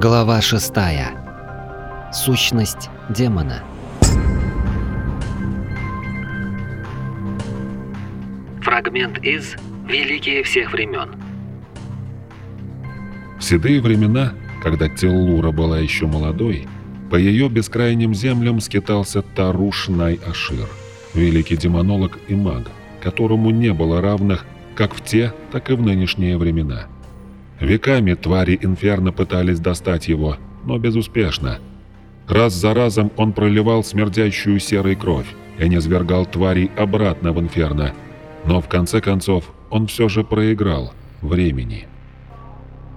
Глава 6. Сущность демона. Фрагмент из «Великие всех времен». В седые времена, когда Теллура была еще молодой, по ее бескрайним землям скитался Таруш Най-Ашир, великий демонолог и маг, которому не было равных как в те, так и в нынешние времена. Веками твари Инферно пытались достать его, но безуспешно. Раз за разом он проливал смердящую серой кровь и не свергал тварей обратно в Инферно, но в конце концов он все же проиграл времени.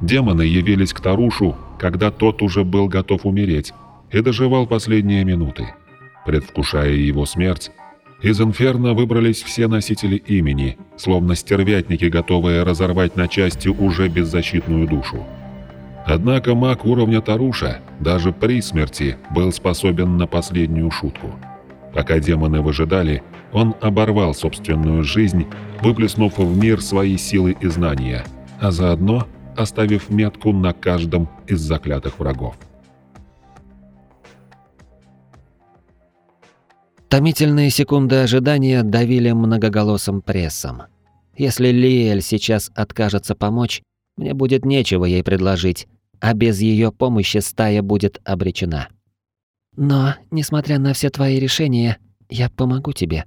Демоны явились к Тарушу, когда тот уже был готов умереть, и доживал последние минуты. Предвкушая его смерть, из инферно выбрались все носители имени, словно стервятники, готовые разорвать на части уже беззащитную душу. Однако маг уровня Таруша даже при смерти был способен на последнюю шутку. Пока демоны выжидали, он оборвал собственную жизнь, выплеснув в мир свои силы и знания, а заодно оставив метку на каждом из заклятых врагов. Томительные секунды ожидания давили многоголосым прессом. Если Лиэль сейчас откажется помочь, мне будет нечего ей предложить, а без ее помощи стая будет обречена. Но, несмотря на все твои решения, я помогу тебе.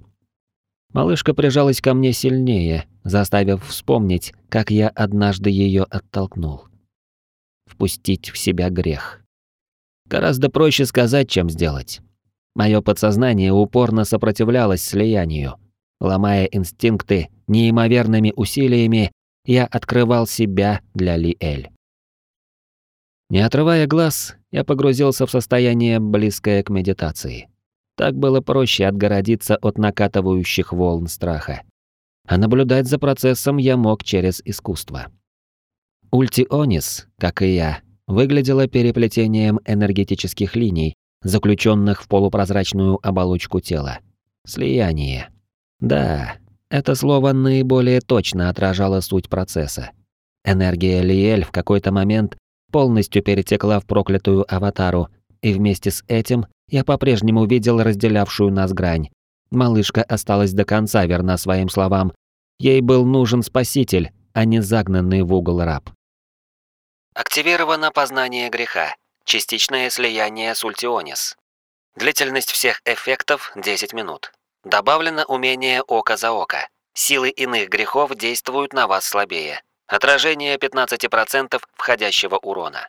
Малышка прижалась ко мне сильнее, заставив вспомнить, как я однажды ее оттолкнул. Впустить в себя грех. Гораздо проще сказать, чем сделать. Мое подсознание упорно сопротивлялось слиянию. Ломая инстинкты неимоверными усилиями, я открывал себя для Лиэль. Не отрывая глаз, я погрузился в состояние, близкое к медитации. Так было проще отгородиться от накатывающих волн страха. А наблюдать за процессом я мог через искусство. Ультионис, как и я, выглядела переплетением энергетических линий, заключенных в полупрозрачную оболочку тела. Слияние. Да, это слово наиболее точно отражало суть процесса. Энергия Лиэль в какой-то момент полностью перетекла в проклятую аватару, и вместе с этим я по-прежнему видел разделявшую нас грань. Малышка осталась до конца верна своим словам. Ей был нужен спаситель, а не загнанный в угол раб. Активировано познание греха. Частичное слияние с Ультионис. Длительность всех эффектов 10 минут. Добавлено умение око за око. Силы иных грехов действуют на вас слабее. Отражение 15% входящего урона.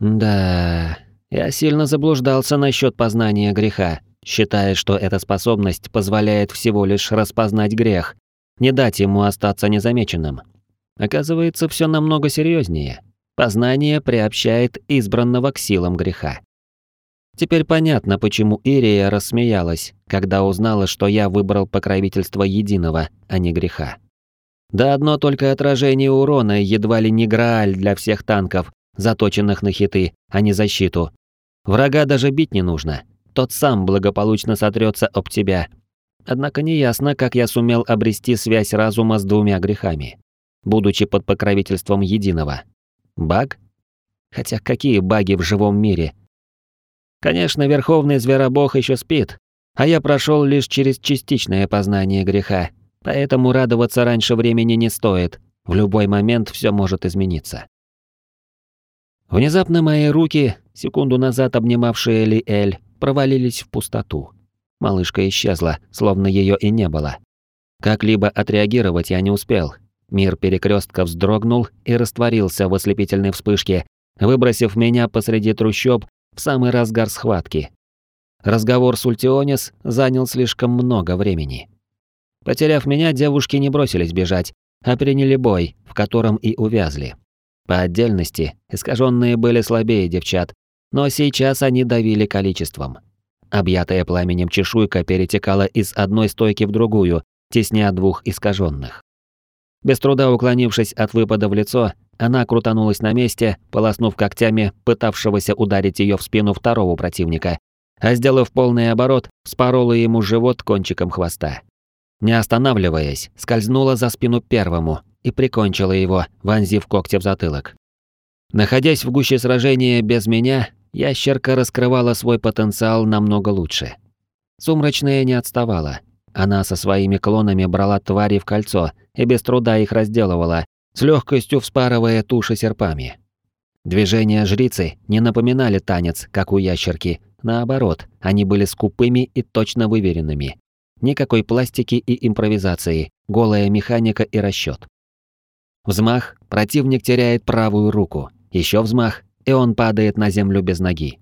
Да, я сильно заблуждался насчет познания греха, считая, что эта способность позволяет всего лишь распознать грех, не дать ему остаться незамеченным. Оказывается, все намного серьезнее. Познание приобщает избранного к силам греха. Теперь понятно, почему Ирия рассмеялась, когда узнала, что я выбрал покровительство единого, а не греха. Да одно только отражение урона едва ли не грааль для всех танков, заточенных на хиты, а не защиту. Врага даже бить не нужно. Тот сам благополучно сотрется об тебя. Однако неясно, как я сумел обрести связь разума с двумя грехами, будучи под покровительством единого. Баг? Хотя какие баги в живом мире? Конечно, Верховный Зверобог еще спит, а я прошел лишь через частичное познание греха, поэтому радоваться раньше времени не стоит. В любой момент все может измениться. Внезапно мои руки, секунду назад обнимавшие Лиэль, провалились в пустоту. Малышка исчезла, словно ее и не было. Как-либо отреагировать я не успел, Мир перекрестка вздрогнул и растворился в ослепительной вспышке, выбросив меня посреди трущоб в самый разгар схватки. Разговор с Ультионис занял слишком много времени. Потеряв меня, девушки не бросились бежать, а приняли бой, в котором и увязли. По отдельности, искаженные были слабее девчат, но сейчас они давили количеством. Объятая пламенем чешуйка перетекала из одной стойки в другую, тесня двух искаженных. Без труда уклонившись от выпада в лицо, она крутанулась на месте, полоснув когтями пытавшегося ударить ее в спину второго противника, а сделав полный оборот, спорола ему живот кончиком хвоста. Не останавливаясь, скользнула за спину первому и прикончила его, вонзив когти в затылок. Находясь в гуще сражения без меня, ящерка раскрывала свой потенциал намного лучше. Сумрачная не отставала. Она со своими клонами брала твари в кольцо и без труда их разделывала, с легкостью вспарывая туши серпами. Движения жрицы не напоминали танец, как у ящерки. Наоборот, они были скупыми и точно выверенными. Никакой пластики и импровизации, голая механика и расчет. Взмах, противник теряет правую руку. Еще взмах, и он падает на землю без ноги.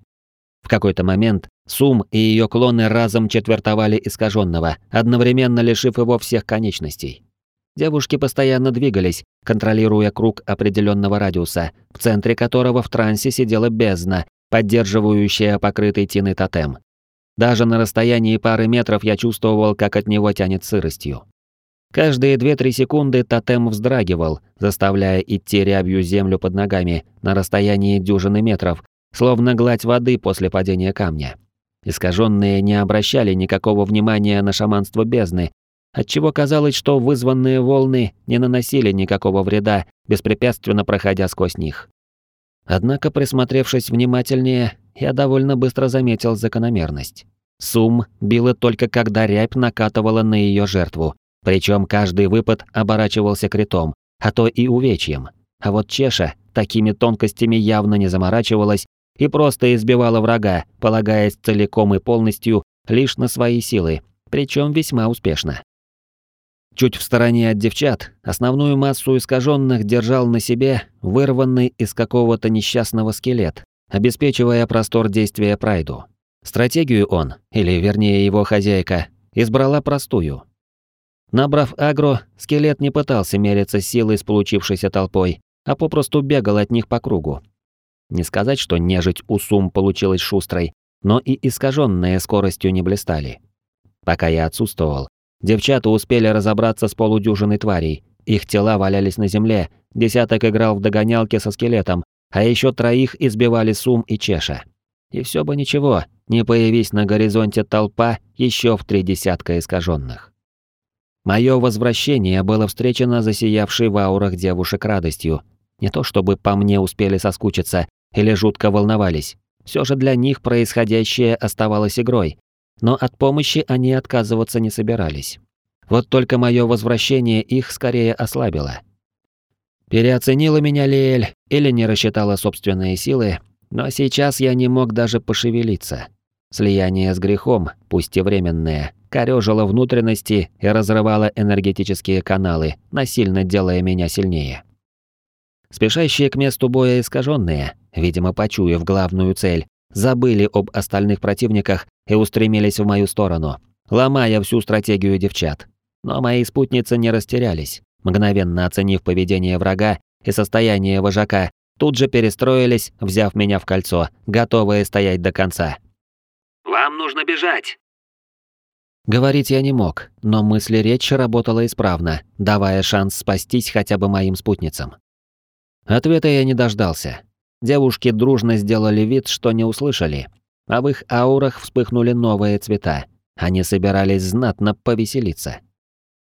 В какой-то момент Сум и ее клоны разом четвертовали искаженного, одновременно лишив его всех конечностей. Девушки постоянно двигались, контролируя круг определенного радиуса, в центре которого в трансе сидела бездна, поддерживающая покрытый тиной тотем. Даже на расстоянии пары метров я чувствовал, как от него тянет сыростью. Каждые 2-3 секунды тотем вздрагивал, заставляя идти рябью землю под ногами на расстоянии дюжины метров, словно гладь воды после падения камня. Искаженные не обращали никакого внимания на шаманство бездны, отчего казалось, что вызванные волны не наносили никакого вреда, беспрепятственно проходя сквозь них. Однако, присмотревшись внимательнее, я довольно быстро заметил закономерность. Сум била только когда рябь накатывала на ее жертву, причем каждый выпад оборачивался критом, а то и увечьем. А вот Чеша такими тонкостями явно не заморачивалась и просто избивала врага, полагаясь целиком и полностью лишь на свои силы, причем весьма успешно. Чуть в стороне от девчат, основную массу искаженных держал на себе вырванный из какого-то несчастного скелет, обеспечивая простор действия Прайду. Стратегию он, или вернее его хозяйка, избрала простую. Набрав агро, скелет не пытался мериться силой с получившейся толпой, а попросту бегал от них по кругу. Не сказать, что нежить у сум получилась шустрой, но и искаженные скоростью не блистали. Пока я отсутствовал, девчата успели разобраться с полудюжиной тварей. Их тела валялись на земле, десяток играл в догонялки со скелетом, а еще троих избивали Сум и Чеша. И все бы ничего, не появись на горизонте толпа еще в три десятка искаженных. Мое возвращение было встречено засиявшей в аурах девушек радостью. Не то чтобы по мне успели соскучиться или жутко волновались. Все же для них происходящее оставалось игрой. Но от помощи они отказываться не собирались. Вот только мое возвращение их скорее ослабило. Переоценила меня Лиэль или не рассчитала собственные силы, но сейчас я не мог даже пошевелиться. Слияние с грехом, пусть и временное, корёжило внутренности и разрывало энергетические каналы, насильно делая меня сильнее. Спешащие к месту боя искаженные, видимо, почуяв главную цель, забыли об остальных противниках и устремились в мою сторону, ломая всю стратегию девчат. Но мои спутницы не растерялись, мгновенно оценив поведение врага и состояние вожака, тут же перестроились, взяв меня в кольцо, готовые стоять до конца. «Вам нужно бежать!» Говорить я не мог, но мысли речь работала исправно, давая шанс спастись хотя бы моим спутницам. Ответа я не дождался. Девушки дружно сделали вид, что не услышали, а в их аурах вспыхнули новые цвета. Они собирались знатно повеселиться.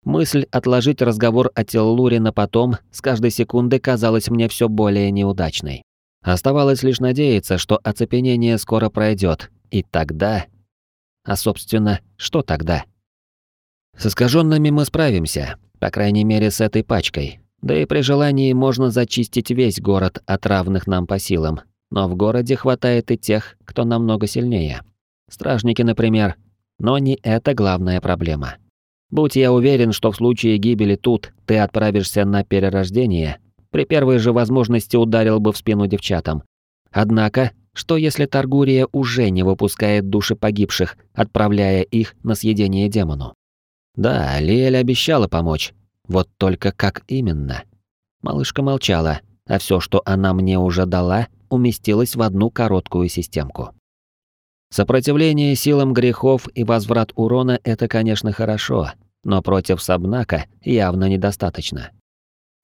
Мысль отложить разговор о Теллуре на потом с каждой секунды казалась мне все более неудачной. Оставалось лишь надеяться, что оцепенение скоро пройдет, и тогда а собственно, что тогда? С искаженными мы справимся, по крайней мере с этой пачкой. Да и при желании можно зачистить весь город от равных нам по силам. Но в городе хватает и тех, кто намного сильнее. Стражники, например. Но не это главная проблема. Будь я уверен, что в случае гибели тут ты отправишься на перерождение, при первой же возможности ударил бы в спину девчатам. Однако что если Таргурия уже не выпускает души погибших, отправляя их на съедение демону? Да, Лиэль обещала помочь. Вот только как именно? Малышка молчала, а все, что она мне уже дала, уместилось в одну короткую системку. Сопротивление силам грехов и возврат урона – это, конечно, хорошо, но против Сабнака явно недостаточно.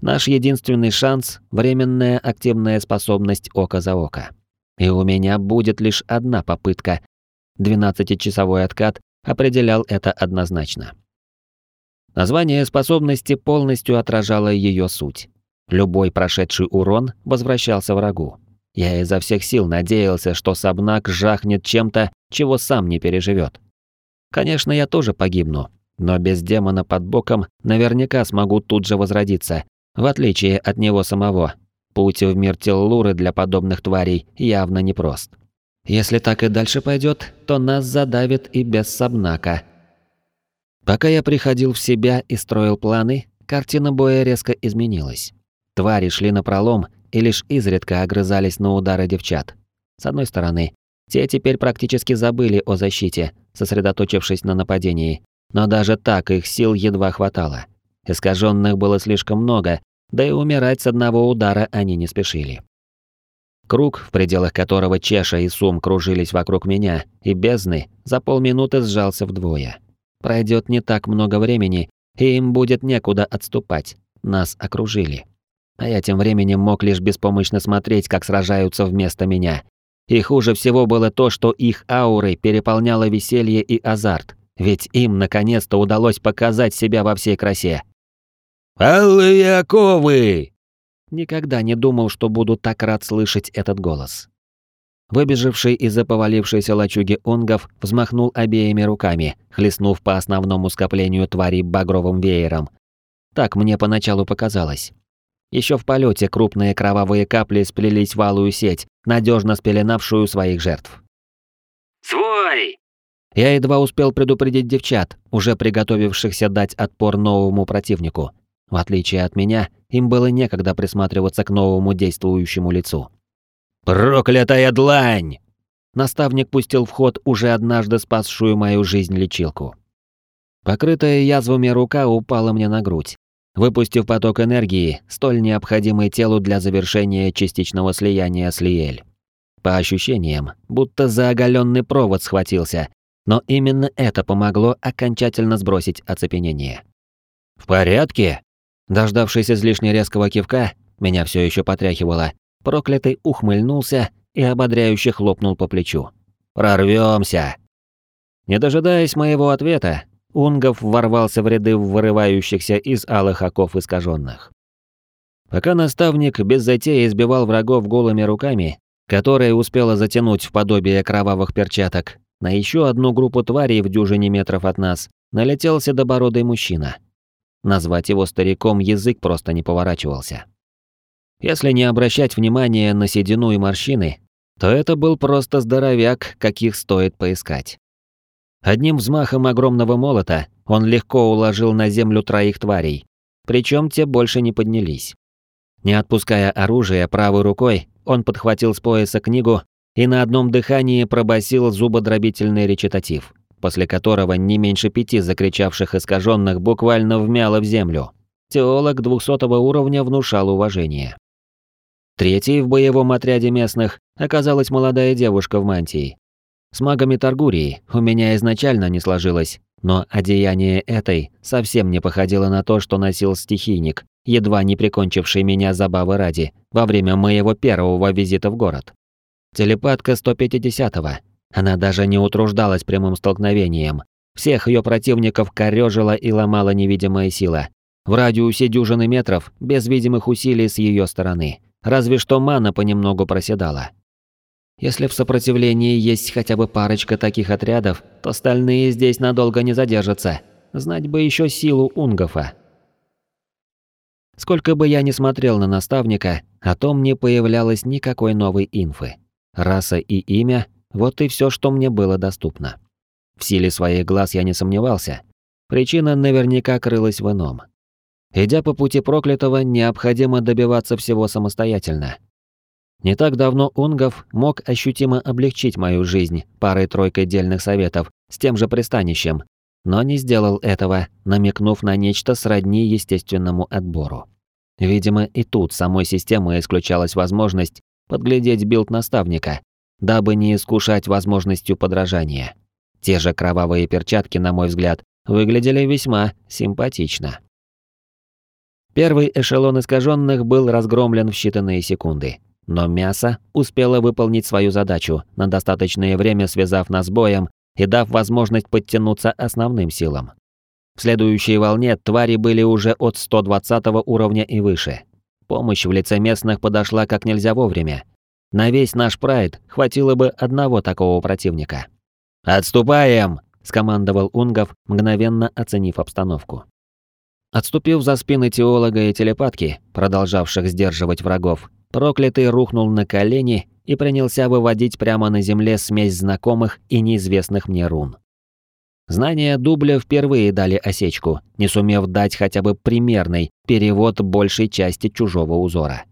Наш единственный шанс – временная активная способность око за око. И у меня будет лишь одна попытка. Двенадцатичасовой откат определял это однозначно. Название способности полностью отражало ее суть. Любой прошедший урон возвращался врагу. Я изо всех сил надеялся, что Сабнак жахнет чем-то, чего сам не переживет. Конечно, я тоже погибну, но без демона под боком наверняка смогу тут же возродиться, в отличие от него самого. Путь в мир Теллуры для подобных тварей явно непрост. Если так и дальше пойдет, то нас задавит и без Сабнака. Пока я приходил в себя и строил планы, картина боя резко изменилась. Твари шли на пролом и лишь изредка огрызались на удары девчат. С одной стороны, те теперь практически забыли о защите, сосредоточившись на нападении, но даже так их сил едва хватало. Искаженных было слишком много, да и умирать с одного удара они не спешили. Круг, в пределах которого Чеша и Сум кружились вокруг меня, и бездны, за полминуты сжался вдвое. Пройдет не так много времени, и им будет некуда отступать. Нас окружили. А я тем временем мог лишь беспомощно смотреть, как сражаются вместо меня. И хуже всего было то, что их ауры переполняло веселье и азарт, ведь им наконец-то удалось показать себя во всей красе. «Алые оковы!» Никогда не думал, что буду так рад слышать этот голос. Выбежавший из-за повалившейся лачуги онгов взмахнул обеими руками, хлестнув по основному скоплению тварей багровым веером. Так мне поначалу показалось. Еще в полете крупные кровавые капли сплелись в алую сеть, надежно спеленавшую своих жертв. «Свой!» Я едва успел предупредить девчат, уже приготовившихся дать отпор новому противнику. В отличие от меня, им было некогда присматриваться к новому действующему лицу. «Проклятая длань!» Наставник пустил в ход уже однажды спасшую мою жизнь лечилку. Покрытая язвами рука упала мне на грудь, выпустив поток энергии, столь необходимый телу для завершения частичного слияния с Лиэль. По ощущениям, будто за оголенный провод схватился, но именно это помогло окончательно сбросить оцепенение. «В порядке?» Дождавшись излишне резкого кивка, меня все еще потряхивало, проклятый ухмыльнулся и ободряюще хлопнул по плечу. «Прорвемся!» Не дожидаясь моего ответа, Унгов ворвался в ряды вырывающихся из алых оков искаженных. Пока наставник без затеи избивал врагов голыми руками, которые успела затянуть в подобие кровавых перчаток, на еще одну группу тварей в дюжине метров от нас налетел седобородый мужчина. Назвать его стариком язык просто не поворачивался. Если не обращать внимания на седину и морщины, то это был просто здоровяк, каких стоит поискать. Одним взмахом огромного молота он легко уложил на землю троих тварей, причем те больше не поднялись. Не отпуская оружие правой рукой, он подхватил с пояса книгу и на одном дыхании пробасил зубодробительный речитатив после которого не меньше пяти закричавших искаженных буквально вмяло в землю. Теолог двухсотого уровня внушал уважение. Третьей в боевом отряде местных оказалась молодая девушка в мантии. С магами Таргурии у меня изначально не сложилось, но одеяние этой совсем не походило на то, что носил стихийник, едва не прикончивший меня забавы ради во время моего первого визита в город. Телепатка 150-го, она даже не утруждалась прямым столкновением. Всех ее противников корёжила и ломала невидимая сила. В радиусе дюжины метров, без видимых усилий с ее стороны. Разве что мана понемногу проседала. Если в сопротивлении есть хотя бы парочка таких отрядов, то остальные здесь надолго не задержатся. Знать бы еще силу Унгофа. Сколько бы я ни смотрел на наставника, о том не появлялось никакой новой инфы. Раса и имя вот и все, что мне было доступно. В силе своих глаз я не сомневался. Причина наверняка крылась в ином. Идя по пути проклятого, необходимо добиваться всего самостоятельно. Не так давно Унгов мог ощутимо облегчить мою жизнь парой-тройкой дельных советов с тем же пристанищем, но не сделал этого, намекнув на нечто сродни естественному отбору. Видимо, и тут самой системой исключалась возможность подглядеть билд наставника, дабы не искушать возможностью подражания. Те же кровавые перчатки, на мой взгляд, выглядели весьма симпатично. Первый эшелон искаженных был разгромлен в считанные секунды, но мясо успело выполнить свою задачу, на достаточное время связав нас боем и дав возможность подтянуться основным силам. В следующей волне твари были уже от 120 уровня и выше. помощь в лице местных подошла как нельзя вовремя. На весь наш прайд хватило бы одного такого противника. «Отступаем!» – скомандовал Унгов, мгновенно оценив обстановку. Отступив за спины теолога и телепатки, продолжавших сдерживать врагов, проклятый рухнул на колени и принялся выводить прямо на земле смесь знакомых и неизвестных мне рун. Знания дубля впервые дали осечку, не сумев дать хотя бы примерный перевод большей части чужого узора.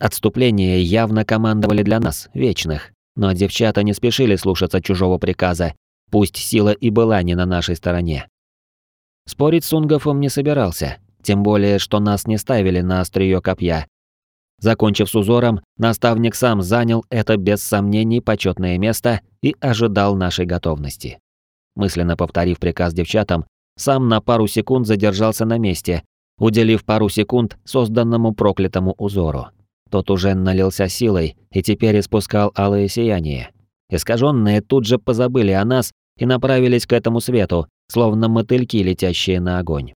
Отступление явно командовали для нас, вечных, но девчата не спешили слушаться чужого приказа, пусть сила и была не на нашей стороне. Спорить с Унгофом не собирался, тем более, что нас не ставили на острие копья. Закончив с узором, наставник сам занял это без сомнений почетное место и ожидал нашей готовности мысленно повторив приказ девчатам, сам на пару секунд задержался на месте, уделив пару секунд созданному проклятому узору. Тот уже налился силой и теперь испускал алое сияние. Искаженные тут же позабыли о нас и направились к этому свету, словно мотыльки, летящие на огонь.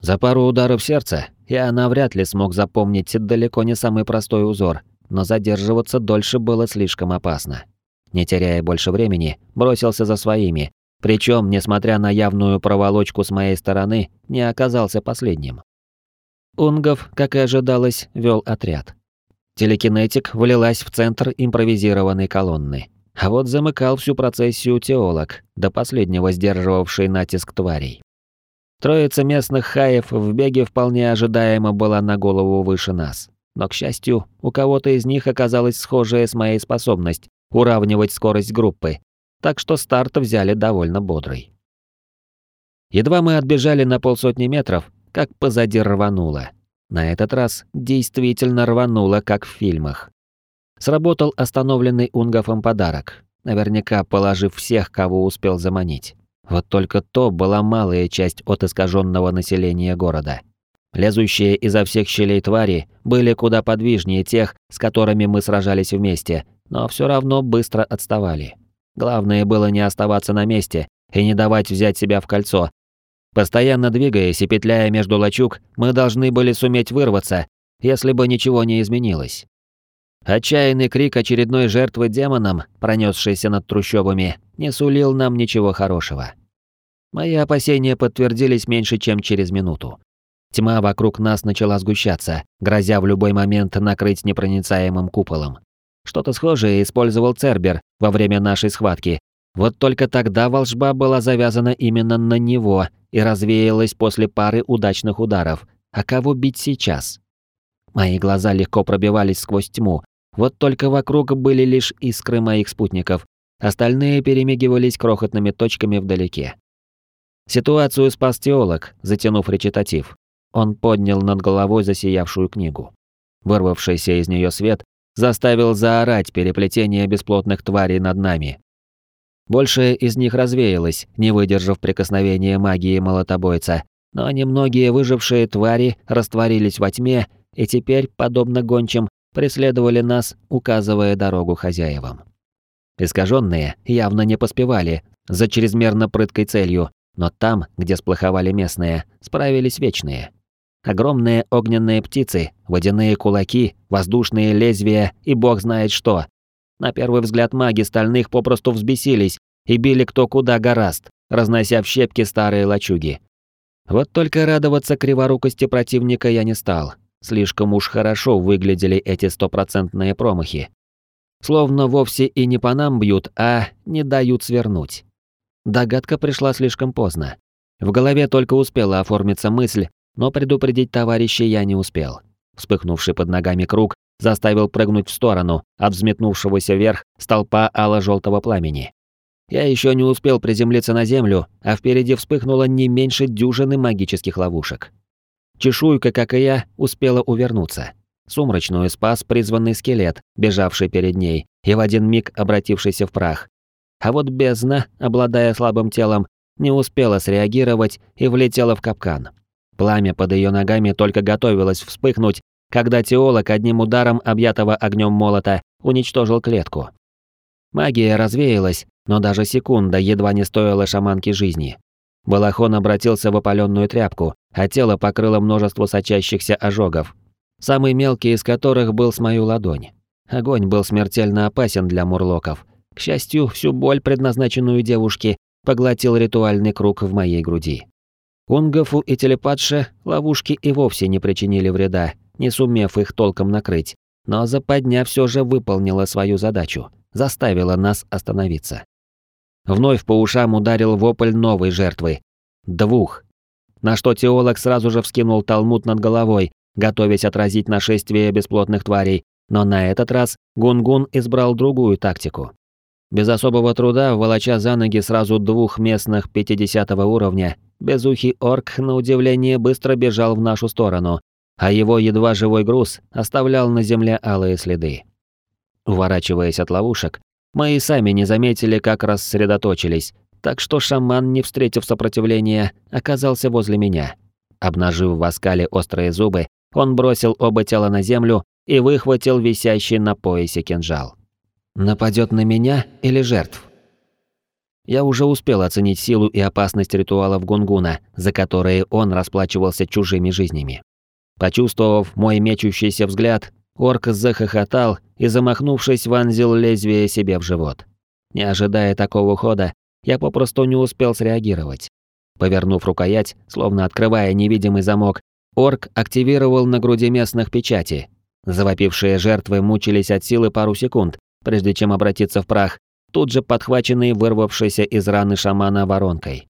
За пару ударов сердца я навряд ли смог запомнить далеко не самый простой узор, но задерживаться дольше было слишком опасно. Не теряя больше времени, бросился за своими, причем, несмотря на явную проволочку с моей стороны, не оказался последним. Унгов, как и ожидалось, вел отряд. Телекинетик влилась в центр импровизированной колонны. А вот замыкал всю процессию теолог, до последнего сдерживавший натиск тварей. Троица местных хаев в беге вполне ожидаемо была на голову выше нас. Но, к счастью, у кого-то из них оказалась схожая с моей способность уравнивать скорость группы, так что старт взяли довольно бодрый. Едва мы отбежали на полсотни метров, как позади рвануло. На этот раз действительно рвануло, как в фильмах. Сработал остановленный Унгофом подарок, наверняка положив всех, кого успел заманить. Вот только то была малая часть от искаженного населения города. Лезущие изо всех щелей твари были куда подвижнее тех, с которыми мы сражались вместе, но все равно быстро отставали. Главное было не оставаться на месте и не давать взять себя в кольцо. Постоянно двигаясь и петляя между лачуг, мы должны были суметь вырваться, если бы ничего не изменилось. Отчаянный крик очередной жертвы демоном, пронесшийся над трущобами, не сулил нам ничего хорошего. Мои опасения подтвердились меньше, чем через минуту. Тьма вокруг нас начала сгущаться, грозя в любой момент накрыть непроницаемым куполом. Что-то схожее использовал Цербер во время нашей схватки. Вот только тогда волшба была завязана именно на него и развеялась после пары удачных ударов. А кого бить сейчас? Мои глаза легко пробивались сквозь тьму. Вот только вокруг были лишь искры моих спутников. Остальные перемигивались крохотными точками вдалеке. Ситуацию спас теолог, затянув речитатив. Он поднял над головой засиявшую книгу. Вырвавшийся из нее свет заставил заорать переплетение бесплотных тварей над нами. Большая из них развеялась, не выдержав прикосновения магии молотобойца, но немногие выжившие твари растворились во тьме и теперь, подобно гончим, преследовали нас, указывая дорогу хозяевам. Искаженные явно не поспевали за чрезмерно прыткой целью, но там, где сплоховали местные, справились вечные. Огромные огненные птицы, водяные кулаки, воздушные лезвия и бог знает что. На первый взгляд маги стальных попросту взбесились и били кто куда гораст, разнося в щепки старые лачуги. Вот только радоваться криворукости противника я не стал. Слишком уж хорошо выглядели эти стопроцентные промахи. Словно вовсе и не по нам бьют, а не дают свернуть. Догадка пришла слишком поздно. В голове только успела оформиться мысль, но предупредить товарища я не успел. Вспыхнувший под ногами круг заставил прыгнуть в сторону от взметнувшегося вверх столпа ало-желтого пламени. Я еще не успел приземлиться на землю, а впереди вспыхнуло не меньше дюжины магических ловушек. Чешуйка, как и я, успела увернуться. Сумрачную спас призванный скелет, бежавший перед ней и в один миг обратившийся в прах. А вот бездна, обладая слабым телом, не успела среагировать и влетела в капкан. Пламя под ее ногами только готовилось вспыхнуть, когда теолог одним ударом объятого огнем молота уничтожил клетку. Магия развеялась, но даже секунда едва не стоила шаманке жизни. Балахон обратился в опаленную тряпку, а тело покрыло множество сочащихся ожогов. самый мелкий из которых был с мою ладонь. Огонь был смертельно опасен для мурлоков. К счастью, всю боль, предназначенную девушке, поглотил ритуальный круг в моей груди. Унгофу и телепатше ловушки и вовсе не причинили вреда, не сумев их толком накрыть, но западня все же выполнила свою задачу, заставила нас остановиться. Вновь по ушам ударил вопль новой жертвы. Двух. На что теолог сразу же вскинул талмуд над головой, готовясь отразить нашествие бесплотных тварей, но на этот раз Гунгун избрал другую тактику. Без особого труда, волоча за ноги сразу двух местных 50 уровня, безухий орк, на удивление, быстро бежал в нашу сторону, а его едва живой груз оставлял на земле алые следы. Уворачиваясь от ловушек, мы и сами не заметили, как рассредоточились, так что шаман, не встретив сопротивления, оказался возле меня. Обнажив в оскале острые зубы, он бросил оба тела на землю и выхватил висящий на поясе кинжал. Нападет на меня или жертв? Я уже успел оценить силу и опасность ритуалов Гунгуна, за которые он расплачивался чужими жизнями. Почувствовав мой мечущийся взгляд, орк захохотал и, замахнувшись, вонзил лезвие себе в живот. Не ожидая такого хода, я попросту не успел среагировать. Повернув рукоять, словно открывая невидимый замок, орк активировал на груди местных печати, Завопившие жертвы мучились от силы пару секунд, прежде чем обратиться в прах, тут же подхваченные вырвавшейся из раны шамана воронкой.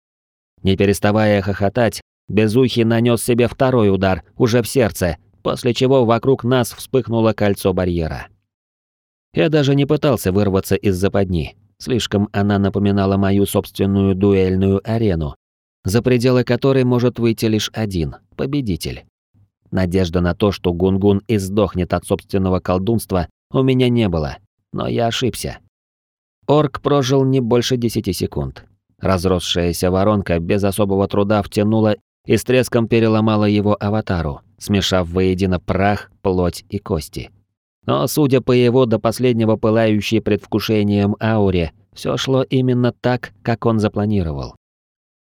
Не переставая хохотать, Безухий нанес себе второй удар, уже в сердце, после чего вокруг нас вспыхнуло кольцо барьера. Я даже не пытался вырваться из западни, слишком она напоминала мою собственную дуэльную арену, за пределы которой может выйти лишь один – победитель. Надежда на то, что Гунгун издохнет от собственного колдунства, у меня не было, но я ошибся. Орк прожил не больше десяти секунд. Разросшаяся воронка без особого труда втянула и с треском переломала его аватару, смешав воедино прах, плоть и кости. Но, судя по его до последнего пылающей предвкушением ауре, все шло именно так, как он запланировал.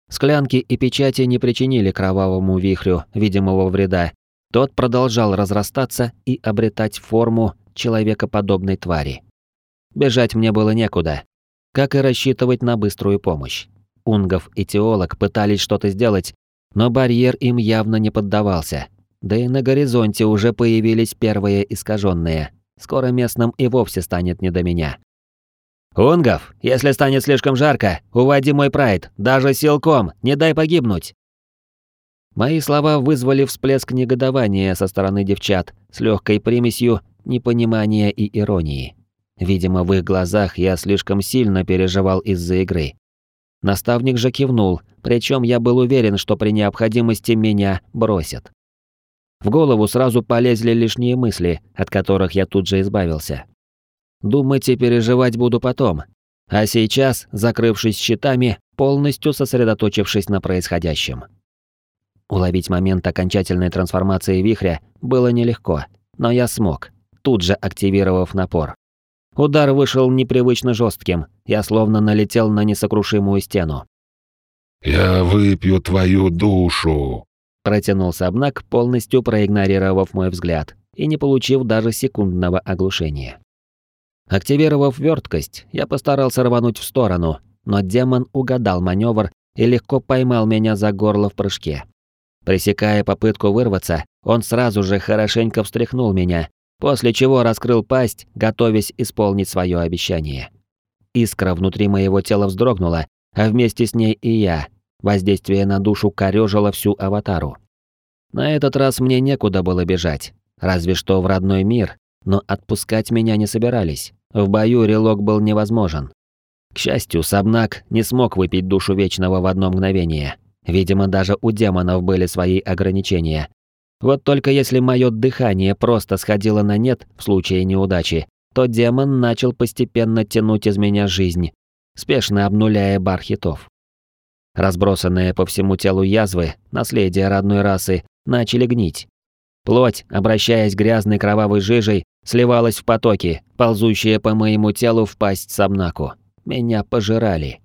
Склянки и печати не причинили кровавому вихрю видимого вреда, тот продолжал разрастаться и обретать форму человекоподобной твари. Бежать мне было некуда, как и рассчитывать на быструю помощь. Унгов и теолог пытались что-то сделать, но барьер им явно не поддавался. Да и на горизонте уже появились первые искаженные. Скоро местным и вовсе станет не до меня. «Унгов, если станет слишком жарко, уводи мой прайд, даже силком, не дай погибнуть!» Мои слова вызвали всплеск негодования со стороны девчат с легкой примесью непонимания и иронии. Видимо, в их глазах я слишком сильно переживал из-за игры. Наставник же кивнул, причем я был уверен, что при необходимости меня бросят. В голову сразу полезли лишние мысли, от которых я тут же избавился. Думать и переживать буду потом. А сейчас, закрывшись щитами, полностью сосредоточившись на происходящем. Уловить момент окончательной трансформации вихря было нелегко, но я смог, тут же активировав напор. Удар вышел непривычно жестким, я словно налетел на несокрушимую стену. «Я выпью твою душу!» Протянул Сабнак, полностью проигнорировав мой взгляд и не получив даже секундного оглушения. Активировав верткость, я постарался рвануть в сторону, но демон угадал маневр и легко поймал меня за горло в прыжке. Пресекая попытку вырваться, он сразу же хорошенько встряхнул меня, после чего раскрыл пасть, готовясь исполнить свое обещание. Искра внутри моего тела вздрогнула, а вместе с ней и я. Воздействие на душу корёжило всю аватару. На этот раз мне некуда было бежать, разве что в родной мир, но отпускать меня не собирались. В бою релок был невозможен. К счастью, Сабнак не смог выпить душу Вечного в одно мгновение, Видимо, даже у демонов были свои ограничения. Вот только если мое дыхание просто сходило на нет в случае неудачи, то демон начал постепенно тянуть из меня жизнь, спешно обнуляя бар хитов. Разбросанные по всему телу язвы, наследие родной расы, начали гнить. Плоть, обращаясь грязной кровавой жижей, сливалась в потоки, ползущие по моему телу в пасть Сабнаку. Меня пожирали.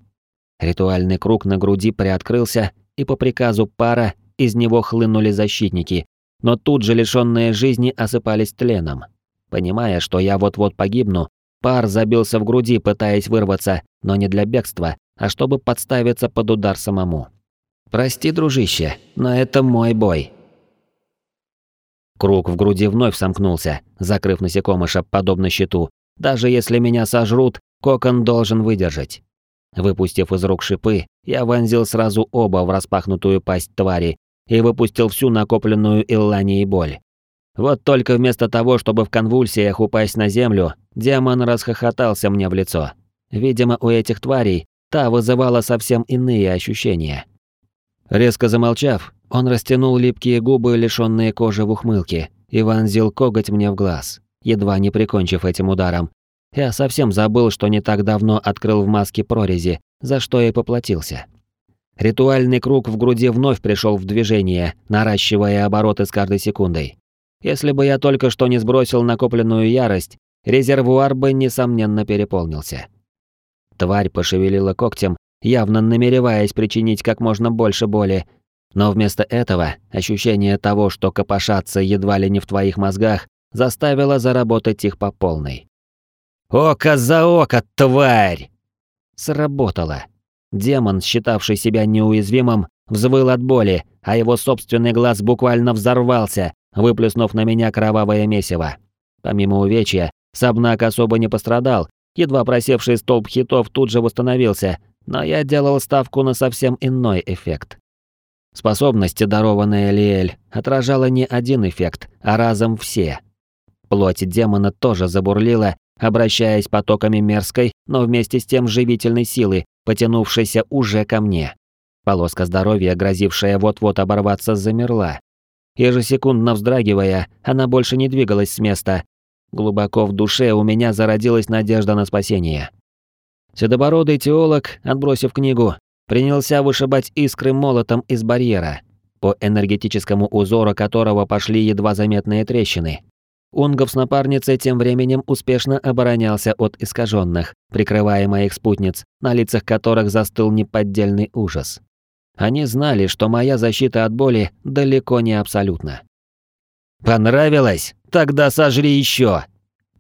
Ритуальный круг на груди приоткрылся, и по приказу пара из него хлынули защитники, но тут же лишённые жизни осыпались тленом. Понимая, что я вот-вот погибну, пар забился в груди, пытаясь вырваться, но не для бегства, а чтобы подставиться под удар самому. «Прости, дружище, но это мой бой». Круг в груди вновь сомкнулся, закрыв насекомыша подобно щиту. Даже если меня сожрут, кокон должен выдержать. Выпустив из рук шипы, я вонзил сразу оба в распахнутую пасть твари и выпустил всю накопленную Иллани боль. Вот только вместо того, чтобы в конвульсиях упасть на землю, демон расхохотался мне в лицо. Видимо, у этих тварей та вызывала совсем иные ощущения. Резко замолчав, он растянул липкие губы, лишённые кожи в ухмылке, и вонзил коготь мне в глаз, едва не прикончив этим ударом. Я совсем забыл, что не так давно открыл в маске прорези, за что и поплатился. Ритуальный круг в груди вновь пришел в движение, наращивая обороты с каждой секундой. Если бы я только что не сбросил накопленную ярость, резервуар бы, несомненно, переполнился. Тварь пошевелила когтем, явно намереваясь причинить как можно больше боли, но вместо этого ощущение того, что копошатся едва ли не в твоих мозгах, заставило заработать их по полной. «Око за око, тварь!» Сработало. Демон, считавший себя неуязвимым, взвыл от боли, а его собственный глаз буквально взорвался, выплеснув на меня кровавое месиво. Помимо увечья, Сабнак особо не пострадал, едва просевший столб хитов тут же восстановился, но я делал ставку на совсем иной эффект. Способность, дарованная Лиэль, отражала не один эффект, а разом все. Плоть демона тоже забурлила, обращаясь потоками мерзкой, но вместе с тем живительной силы, потянувшейся уже ко мне. Полоска здоровья, грозившая вот-вот оборваться, замерла. Ежесекундно вздрагивая, она больше не двигалась с места. Глубоко в душе у меня зародилась надежда на спасение. Седобородый теолог, отбросив книгу, принялся вышибать искры молотом из барьера, по энергетическому узору которого пошли едва заметные трещины. Унгов с напарницей тем временем успешно оборонялся от искаженных, прикрывая моих спутниц, на лицах которых застыл неподдельный ужас. Они знали, что моя защита от боли далеко не абсолютна. «Понравилось? Тогда сожри еще!»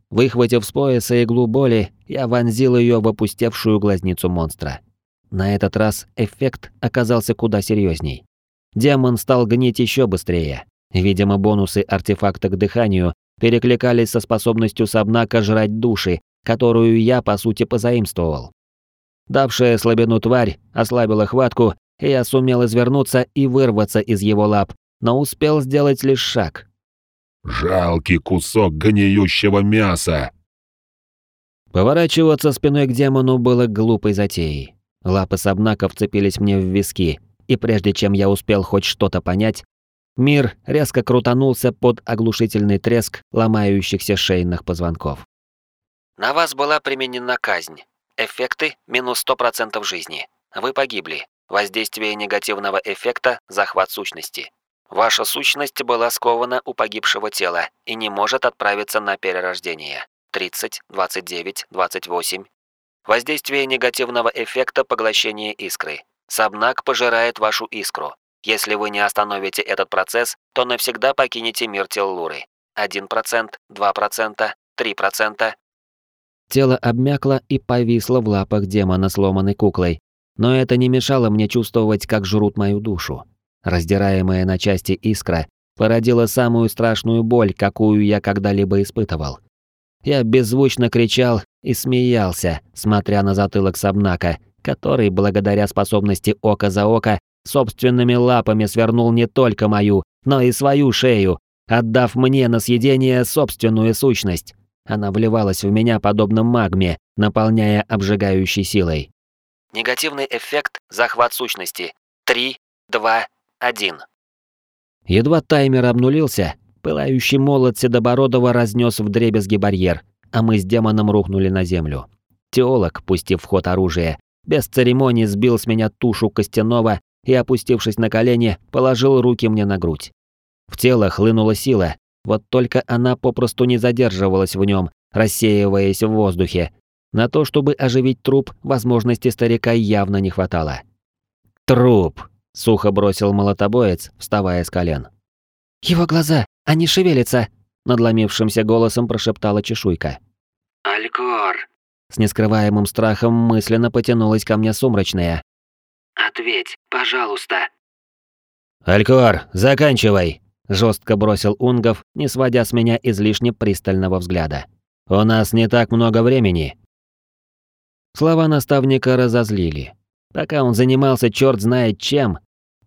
Выхватив с пояса иглу боли, я вонзил ее в опустевшую глазницу монстра. На этот раз эффект оказался куда серьезней. Демон стал гнить еще быстрее. Видимо, бонусы артефакта к дыханию перекликались со способностью Сабнака жрать души, которую я, по сути, позаимствовал. Давшая слабину тварь ослабила хватку, и я сумел извернуться и вырваться из его лап, но успел сделать лишь шаг. «Жалкий кусок гниющего мяса!» Поворачиваться спиной к демону было глупой затеей. Лапы Сабнака вцепились мне в виски, и прежде чем я успел хоть что-то понять, мир резко крутанулся под оглушительный треск ломающихся шейных позвонков. На вас была применена казнь. Эффекты минус 100% жизни. Вы погибли. Воздействие негативного эффекта – захват сущности. Ваша сущность была скована у погибшего тела и не может отправиться на перерождение. 30, 29, 28, Воздействие негативного эффекта поглощения искры. Сабнак пожирает вашу искру. Если вы не остановите этот процесс, то навсегда покинете мир Теллуры. 1%, 2%, 3%. Тело обмякло и повисло в лапах демона сломанной куклой, но это не мешало мне чувствовать, как жрут мою душу. Раздираемая на части искра породила самую страшную боль, какую я когда-либо испытывал. Я беззвучно кричал и смеялся, смотря на затылок Сабнака, который, благодаря способности око за око, собственными лапами свернул не только мою, но и свою шею, отдав мне на съедение собственную сущность. Она вливалась в меня подобно магме, наполняя обжигающей силой. Негативный эффект захват сущности. 3, 2, 1. Едва таймер обнулился, пылающий молот Седобородова разнес в дребезги барьер, а мы с демоном рухнули на землю. Теолог, пустив в ход оружие, без церемоний сбил с меня тушу костяного и, опустившись на колени, положил руки мне на грудь. В тело хлынула сила, вот только она попросту не задерживалась в нем, рассеиваясь в воздухе. На то, чтобы оживить труп, возможности старика явно не хватало. «Труп!» — сухо бросил молотобоец, вставая с колен. «Его глаза, они шевелятся!» надломившимся голосом прошептала чешуйка. «Алькор!» С нескрываемым страхом мысленно потянулась ко мне сумрачная. «Ответь, пожалуйста!» «Алькор, заканчивай!» жестко бросил Унгов, не сводя с меня излишне пристального взгляда. «У нас не так много времени». Слова наставника разозлили. Пока он занимался черт знает чем,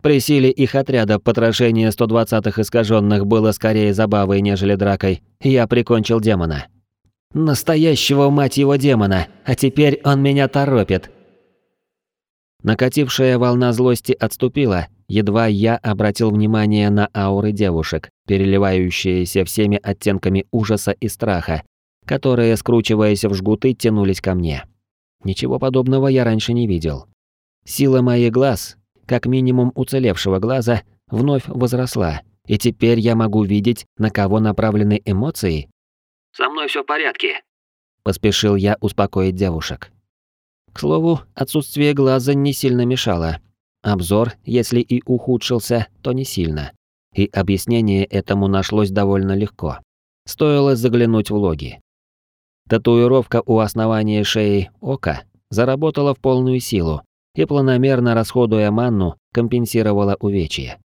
при силе их отряда потрошение 120-х искаженных было скорее забавой, нежели дракой, я прикончил демона. Настоящего, мать его, демона, а теперь он меня торопит. Накатившая волна злости отступила, едва я обратил внимание на ауры девушек, переливающиеся всеми оттенками ужаса и страха, которые, скручиваясь в жгуты, тянулись ко мне. Ничего подобного я раньше не видел. Сила моих глаз, как минимум уцелевшего глаза, вновь возросла, и теперь я могу видеть, на кого направлены эмоции. «Со мной все в порядке», — поспешил я успокоить девушек. К слову, отсутствие глаза не сильно мешало. Обзор, если и ухудшился, то не сильно. И объяснение этому нашлось довольно легко. Стоило заглянуть в логи. Татуировка у основания шеи ока заработала в полную силу и, планомерно расходуя манну, компенсировала увечье.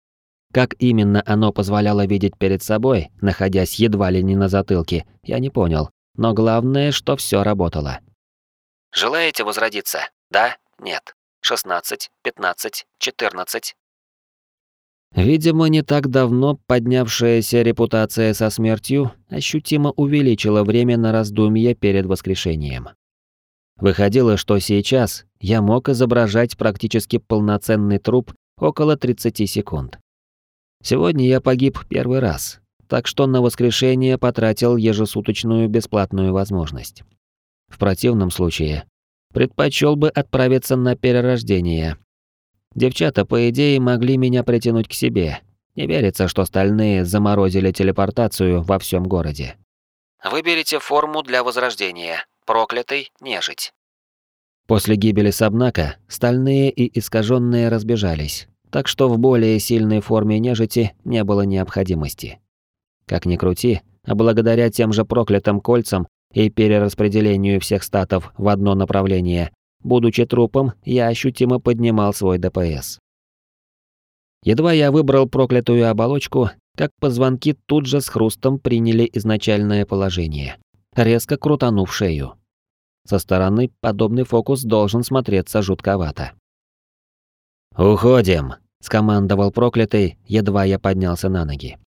Как именно оно позволяло видеть перед собой, находясь едва ли не на затылке, я не понял. Но главное, что все работало. Желаете возродиться? Да? Нет? 16, 15, 14. Видимо, не так давно поднявшаяся репутация со смертью ощутимо увеличила время на раздумье перед воскрешением. Выходило, что сейчас я мог изображать практически полноценный труп около 30 секунд. Сегодня я погиб первый раз, так что на воскрешение потратил ежесуточную бесплатную возможность. В противном случае предпочел бы отправиться на перерождение. Девчата, по идее, могли меня притянуть к себе. Не верится, что стальные заморозили телепортацию во всем городе. Выберите форму для возрождения. Проклятый нежить. После гибели Сабнака стальные и искаженные разбежались, так что в более сильной форме нежити не было необходимости. Как ни крути, а благодаря тем же проклятым кольцам и перераспределению всех статов в одно направление, будучи трупом, я ощутимо поднимал свой ДПС. Едва я выбрал проклятую оболочку, как позвонки тут же с хрустом приняли изначальное положение, резко крутанув шею. Со стороны подобный фокус должен смотреться жутковато. «Уходим!» – скомандовал проклятый, едва я поднялся на ноги.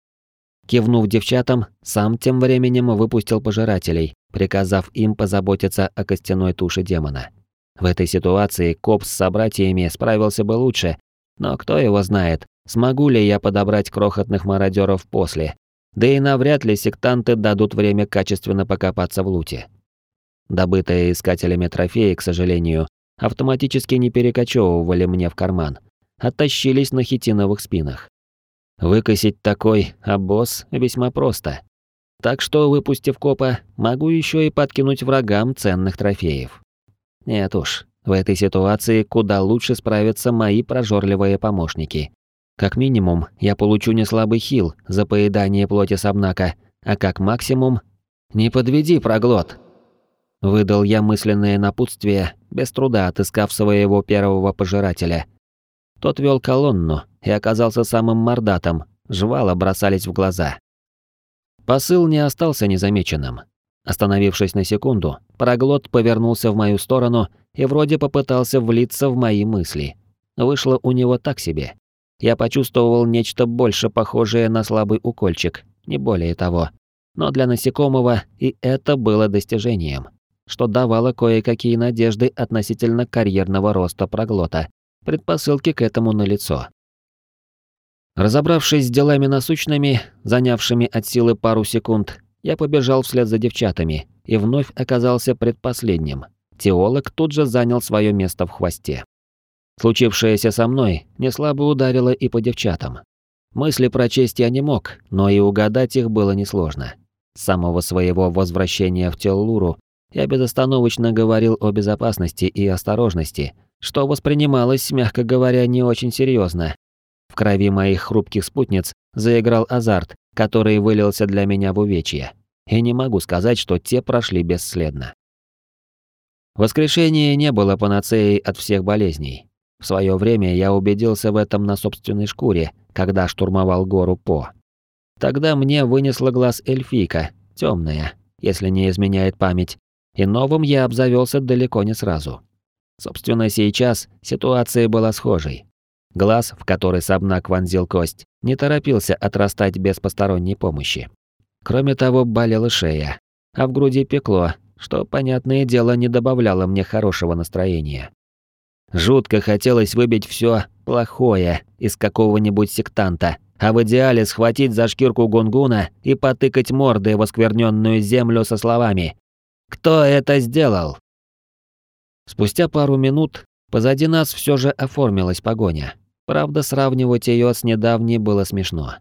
Кивнув девчатам, сам тем временем выпустил пожирателей, приказав им позаботиться о костяной туше демона. В этой ситуации коп с собратьями справился бы лучше, но кто его знает, смогу ли я подобрать крохотных мародеров после. Да и навряд ли сектанты дадут время качественно покопаться в луте. Добытые искателями трофеи, к сожалению, автоматически не перекочевывали мне в карман, а тащились на хитиновых спинах. Выкосить такой обоз весьма просто. Так что, выпустив копа, могу еще и подкинуть врагам ценных трофеев. Нет уж, в этой ситуации куда лучше справятся мои прожорливые помощники. Как минимум, я получу неслабый хил за поедание плоти Сабнака, а как максимум... «Не подведи, проглот!» Выдал я мысленное напутствие, без труда отыскав своего первого пожирателя. Тот вел колонну и оказался самым мордатом, жвала бросались в глаза. Посыл не остался незамеченным. Остановившись на секунду, проглот повернулся в мою сторону и вроде попытался влиться в мои мысли. Вышло у него так себе. Я почувствовал нечто больше похожее на слабый укольчик, не более того. Но для насекомого и это было достижением, что давало кое-какие надежды относительно карьерного роста проглота. Предпосылки к этому налицо. Разобравшись с делами насущными, занявшими от силы пару секунд, я побежал вслед за девчатами и вновь оказался предпоследним. Теолог тут же занял свое место в хвосте. Случившееся со мной неслабо ударило и по девчатам. Мысли прочесть я не мог, но и угадать их было несложно. С самого своего возвращения в Теллуру я безостановочно говорил о безопасности и осторожности, что воспринималось, мягко говоря, не очень серьезно В крови моих хрупких спутниц заиграл азарт, который вылился для меня в увечье. И не могу сказать, что те прошли бесследно. Воскрешение не было панацеей от всех болезней. В свое время я убедился в этом на собственной шкуре, когда штурмовал гору По. Тогда мне вынесла глаз эльфийка, темная, если не изменяет память, и новым я обзавелся далеко не сразу. Собственно, сейчас ситуация была схожей. Глаз, в который Сабнак вонзил кость, не торопился отрастать без посторонней помощи. Кроме того, болела шея, а в груди пекло, что, понятное дело, не добавляло мне хорошего настроения. Жутко хотелось выбить все плохое из какого-нибудь сектанта, а в идеале схватить за шкирку гунгуна и потыкать мордой в оскверненную землю со словами «Кто это сделал?». Спустя пару минут позади нас все же оформилась погоня. Правда, сравнивать ее с недавней было смешно.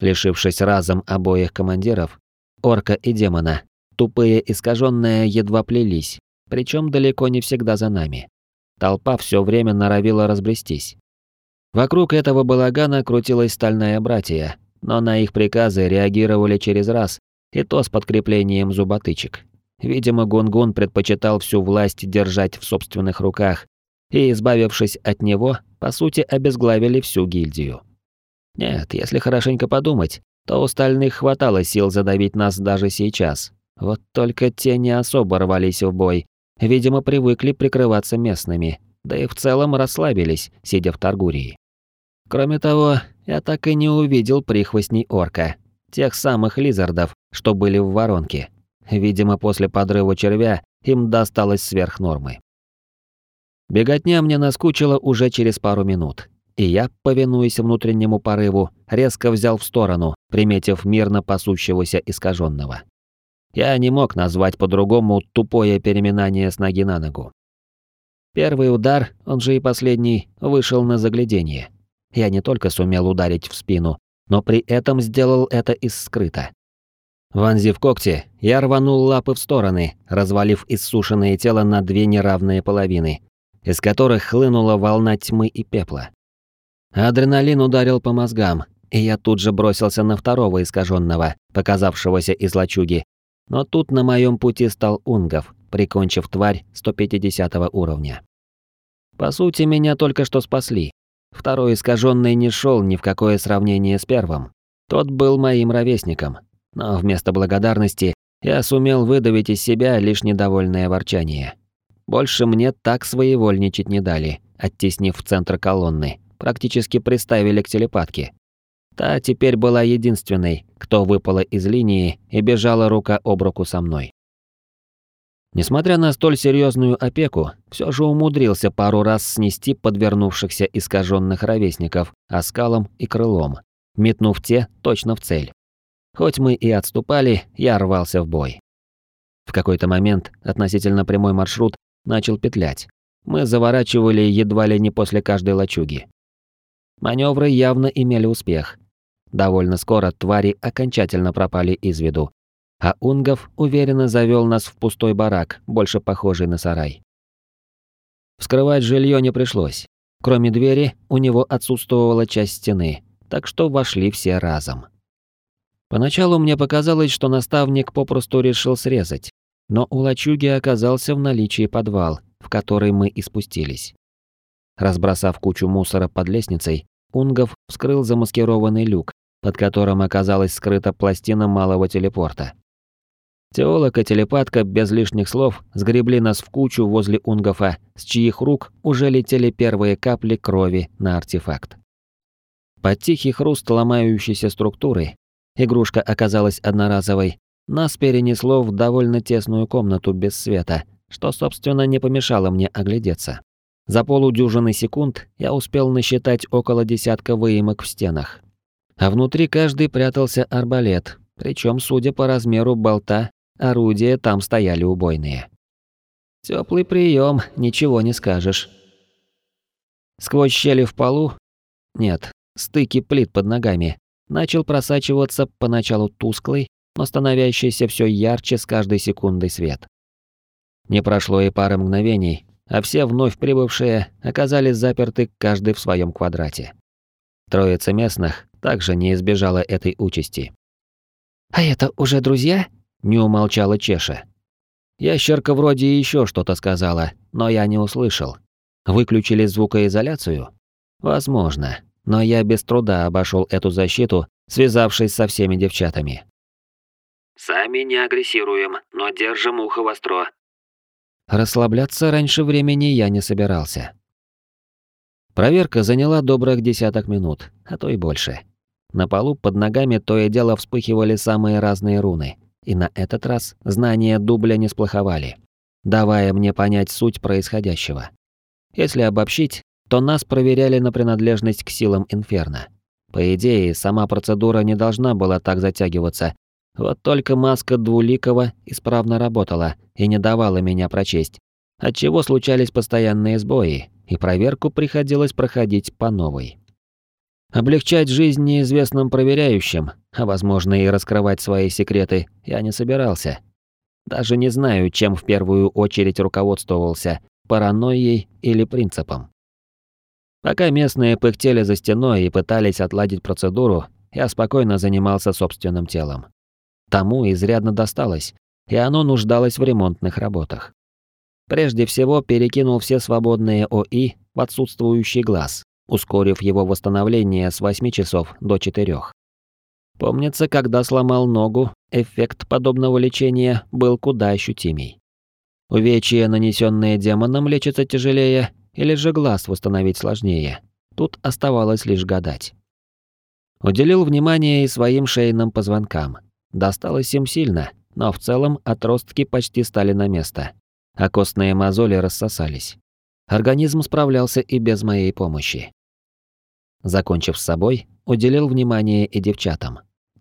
Лишившись разом обоих командиров, орка и демона, тупые искаженные едва плелись, причем далеко не всегда за нами. Толпа все время норовила разбрестись. Вокруг этого балагана крутилась стальная братья, но на их приказы реагировали через раз, и то с подкреплением зуботычек. Видимо, Гунгун предпочитал всю власть держать в собственных руках, и, избавившись от него, по сути, обезглавили всю гильдию. Нет, если хорошенько подумать, то у стальных хватало сил задавить нас даже сейчас. Вот только те не особо рвались в бой, Видимо, привыкли прикрываться местными, да и в целом расслабились, сидя в Таргурии. Кроме того, я так и не увидел прихвостней орка, тех самых лизардов, что были в воронке. Видимо, после подрыва червя им досталось сверх нормы. Беготня мне наскучила уже через пару минут, и я, повинуясь внутреннему порыву, резко взял в сторону, приметив мирно пасущегося искаженного. Я не мог назвать по-другому тупое переминание с ноги на ногу. Первый удар, он же и последний, вышел на заглядение. Я не только сумел ударить в спину, но при этом сделал это из скрыта. Вонзив когти, я рванул лапы в стороны, развалив иссушенное тело на две неравные половины, из которых хлынула волна тьмы и пепла. Адреналин ударил по мозгам, и я тут же бросился на второго искаженного, показавшегося из лачуги, но тут на моем пути стал Унгов, прикончив тварь 150 уровня. По сути, меня только что спасли. Второй искаженный не шел ни в какое сравнение с первым. Тот был моим ровесником, но вместо благодарности я сумел выдавить из себя лишь недовольное ворчание. Больше мне так своевольничать не дали, оттеснив в центр колонны, практически приставили к телепатке, Та теперь была единственной, кто выпала из линии и бежала рука об руку со мной. Несмотря на столь серьезную опеку, все же умудрился пару раз снести подвернувшихся искаженных ровесников оскалом и крылом, метнув те точно в цель. Хоть мы и отступали, я рвался в бой. В какой-то момент относительно прямой маршрут начал петлять. Мы заворачивали едва ли не после каждой лачуги. Маневры явно имели успех, Довольно скоро твари окончательно пропали из виду, а Унгов уверенно завел нас в пустой барак, больше похожий на сарай. Вскрывать жилье не пришлось. Кроме двери, у него отсутствовала часть стены, так что вошли все разом. Поначалу мне показалось, что наставник попросту решил срезать, но у лачуги оказался в наличии подвал, в который мы и спустились. Разбросав кучу мусора под лестницей, Унгов вскрыл замаскированный люк, под которым оказалась скрыта пластина малого телепорта. Теолог и телепатка без лишних слов сгребли нас в кучу возле Унгофа, с чьих рук уже летели первые капли крови на артефакт. Под тихий хруст ломающейся структуры игрушка оказалась одноразовой, нас перенесло в довольно тесную комнату без света, что, собственно, не помешало мне оглядеться. За полудюжины секунд я успел насчитать около десятка выемок в стенах. А внутри каждый прятался арбалет, причем, судя по размеру болта, орудия там стояли убойные. Теплый прием, ничего не скажешь. Сквозь щели в полу, нет, стыки плит под ногами, начал просачиваться поначалу тусклый, но становящийся все ярче с каждой секундой свет. Не прошло и пары мгновений, а все вновь прибывшие оказались заперты каждый в своем квадрате. Троица местных также не избежала этой участи. «А это уже друзья?» – не умолчала Чеша. Ящерка вроде еще что-то сказала, но я не услышал. Выключили звукоизоляцию? Возможно, но я без труда обошел эту защиту, связавшись со всеми девчатами. «Сами не агрессируем, но держим ухо востро». Расслабляться раньше времени я не собирался. Проверка заняла добрых десяток минут, а то и больше. На полу под ногами то и дело вспыхивали самые разные руны, и на этот раз знания дубля не сплоховали, давая мне понять суть происходящего. Если обобщить, то нас проверяли на принадлежность к силам Инферно. По идее, сама процедура не должна была так затягиваться, вот только маска Двуликова исправно работала и не давала меня прочесть, отчего случались постоянные сбои, и проверку приходилось проходить по новой. Облегчать жизнь неизвестным проверяющим, а возможно и раскрывать свои секреты, я не собирался. Даже не знаю, чем в первую очередь руководствовался, паранойей или принципом. Пока местные пыхтели за стеной и пытались отладить процедуру, я спокойно занимался собственным телом. Тому изрядно досталось, и оно нуждалось в ремонтных работах. Прежде всего перекинул все свободные ОИ в отсутствующий глаз, ускорив его восстановление с 8 часов до 4. Помнится, когда сломал ногу, эффект подобного лечения был куда ощутимей. Увечья, нанесенные демоном, лечатся тяжелее, или же глаз восстановить сложнее. Тут оставалось лишь гадать. Уделил внимание и своим шейным позвонкам. Досталось им сильно, но в целом отростки почти стали на место, а костные мозоли рассосались. Организм справлялся и без моей помощи. Закончив с собой, уделил внимание и девчатам.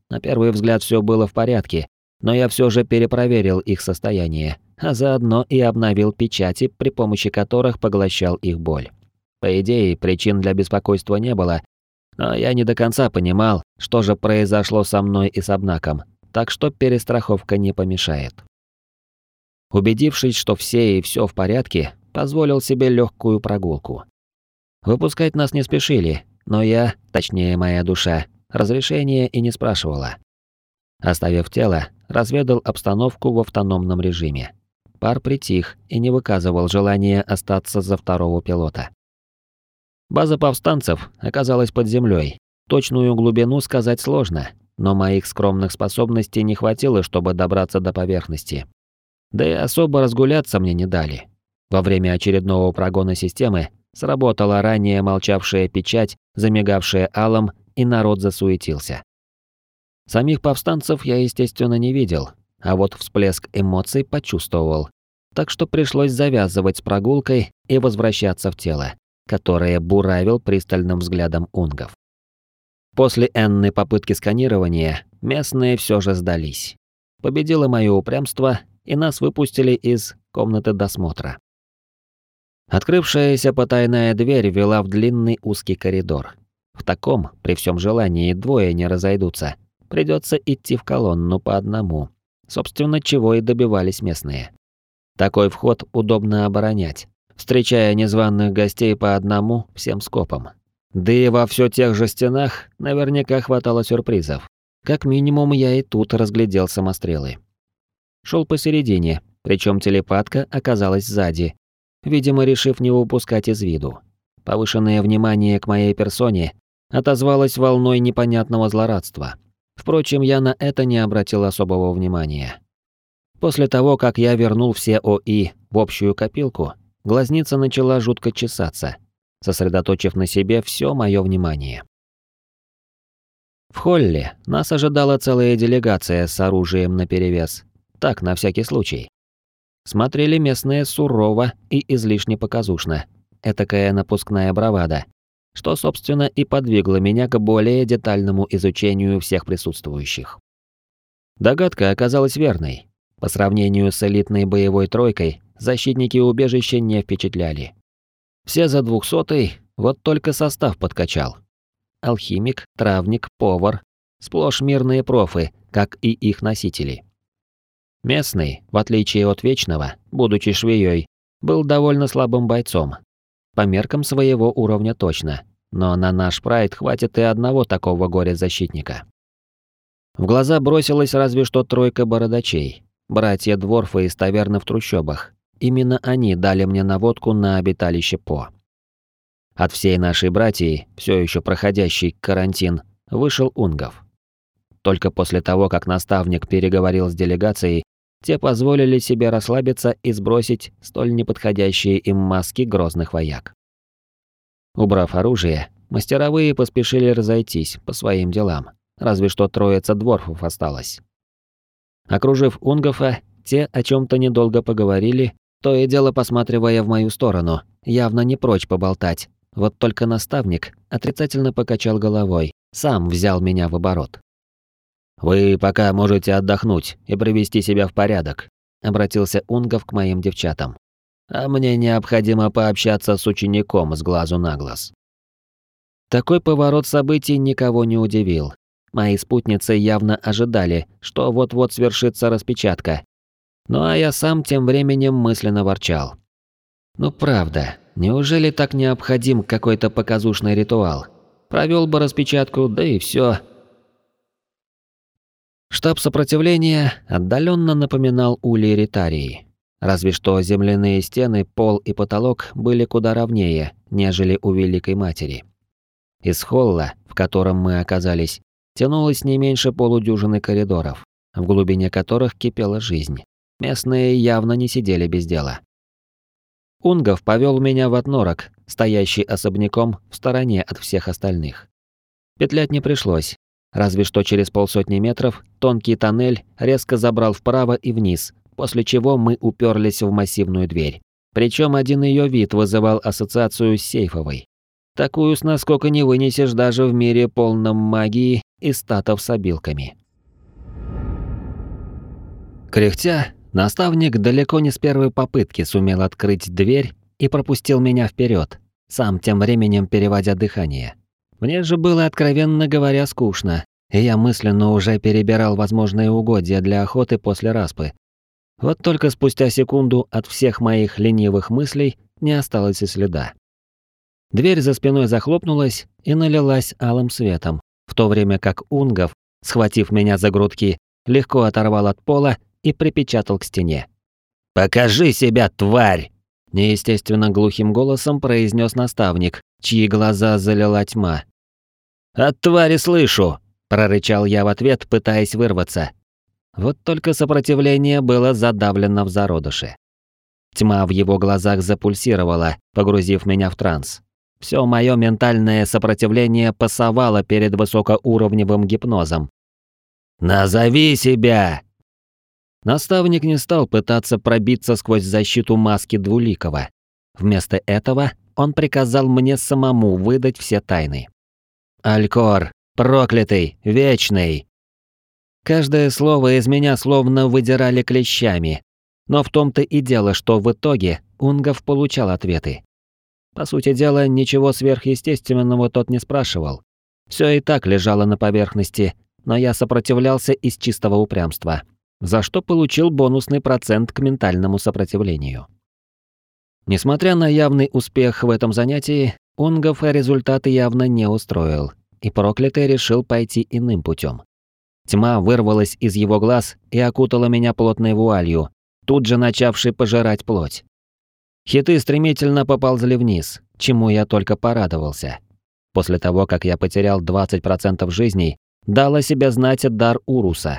На первый взгляд все было в порядке, но я все же перепроверил их состояние, а заодно и обновил печати, при помощи которых поглощал их боль. По идее, причин для беспокойства не было, но я не до конца понимал, что же произошло со мной и с Обнаком, так что перестраховка не помешает. Убедившись, что все и все в порядке, позволил себе легкую прогулку. Выпускать нас не спешили, но я, точнее моя душа, разрешения и не спрашивала. Оставив тело, разведал обстановку в автономном режиме. Пар притих и не выказывал желания остаться за второго пилота. База повстанцев оказалась под землей. Точную глубину сказать сложно, но моих скромных способностей не хватило, чтобы добраться до поверхности. Да и особо разгуляться мне не дали. Во время очередного прогона системы сработала ранее молчавшая печать, замигавшая алом, и народ засуетился. Самих повстанцев я, естественно, не видел, а вот всплеск эмоций почувствовал. Так что пришлось завязывать с прогулкой и возвращаться в тело, которое буравил пристальным взглядом унгов. После энной попытки сканирования местные все же сдались. Победило мое упрямство, и нас выпустили из комнаты досмотра. Открывшаяся потайная дверь вела в длинный узкий коридор. В таком, при всем желании, двое не разойдутся. Придется идти в колонну по одному. Собственно, чего и добивались местные. Такой вход удобно оборонять, встречая незваных гостей по одному всем скопом. Да и во все тех же стенах наверняка хватало сюрпризов. Как минимум, я и тут разглядел самострелы. Шел посередине, причем телепатка оказалась сзади, видимо, решив не упускать из виду. Повышенное внимание к моей персоне отозвалось волной непонятного злорадства. Впрочем, я на это не обратил особого внимания. После того, как я вернул все ОИ в общую копилку, глазница начала жутко чесаться, сосредоточив на себе все мое внимание. В холле нас ожидала целая делегация с оружием наперевес. Так, на всякий случай. Смотрели местные сурово и излишне показушно. Этакая напускная бравада, что, собственно, и подвигло меня к более детальному изучению всех присутствующих. Догадка оказалась верной. По сравнению с элитной боевой тройкой, защитники убежища не впечатляли. Все за двухсотый, вот только состав подкачал. Алхимик, травник, повар, сплошь мирные профы, как и их носители. Местный, в отличие от Вечного, будучи швеей, был довольно слабым бойцом, по меркам своего уровня точно, но на наш прайд хватит и одного такого горя-защитника. В глаза бросилась разве что тройка бородачей, братья Дворфа из таверны в трущобах. Именно они дали мне наводку на обиталище По. От всей нашей братьи, все еще проходящий карантин, вышел Унгов. Только после того, как наставник переговорил с делегацией, те позволили себе расслабиться и сбросить столь неподходящие им маски грозных вояк. Убрав оружие, мастеровые поспешили разойтись по своим делам, разве что троица дворфов осталась. Окружив Унгофа, те о чем то недолго поговорили, то и дело посматривая в мою сторону, явно не прочь поболтать. Вот только наставник отрицательно покачал головой, сам взял меня в оборот. «Вы пока можете отдохнуть и привести себя в порядок», — обратился Унгов к моим девчатам. «А мне необходимо пообщаться с учеником с глазу на глаз». Такой поворот событий никого не удивил. Мои спутницы явно ожидали, что вот-вот свершится распечатка. Ну а я сам тем временем мысленно ворчал. Ну правда, неужели так необходим какой-то показушный ритуал? Провел бы распечатку, да и все. Штаб сопротивления отдаленно напоминал улей Ритарии. Разве что земляные стены, пол и потолок были куда ровнее, нежели у Великой Матери. Из холла, в котором мы оказались, тянулось не меньше полудюжины коридоров, в глубине которых кипела жизнь. Местные явно не сидели без дела. Унгов повел меня в отнорок, стоящий особняком в стороне от всех остальных. Петлять не пришлось, разве что через полсотни метров тонкий тоннель резко забрал вправо и вниз, после чего мы уперлись в массивную дверь. Причем один ее вид вызывал ассоциацию с сейфовой. Такую с наскока не вынесешь даже в мире полном магии и статов с обилками. Кряхтя, наставник далеко не с первой попытки сумел открыть дверь и пропустил меня вперед, сам тем временем переводя дыхание. Мне же было, откровенно говоря, скучно, и я мысленно уже перебирал возможные угодья для охоты после распы. Вот только спустя секунду от всех моих ленивых мыслей не осталось и следа. Дверь за спиной захлопнулась и налилась алым светом, в то время как Унгов, схватив меня за грудки, легко оторвал от пола и припечатал к стене. «Покажи себя, тварь!» Неестественно глухим голосом произнес наставник, чьи глаза залила тьма. «От твари слышу!» – прорычал я в ответ, пытаясь вырваться. Вот только сопротивление было задавлено в зародыше. Тьма в его глазах запульсировала, погрузив меня в транс. Все мое ментальное сопротивление пасовало перед высокоуровневым гипнозом. «Назови себя!» Наставник не стал пытаться пробиться сквозь защиту маски Двуликова. Вместо этого он приказал мне самому выдать все тайны. «Алькор, проклятый, вечный!» Каждое слово из меня словно выдирали клещами. Но в том-то и дело, что в итоге Унгов получал ответы. По сути дела, ничего сверхъестественного тот не спрашивал. Все и так лежало на поверхности, но я сопротивлялся из чистого упрямства, за что получил бонусный процент к ментальному сопротивлению. Несмотря на явный успех в этом занятии, Унгов результаты явно не устроил, и проклятый решил пойти иным путем. Тьма вырвалась из его глаз и окутала меня плотной вуалью, тут же начавшей пожирать плоть. Хиты стремительно поползли вниз, чему я только порадовался. После того, как я потерял 20% жизней, дал о себе знать дар Уруса.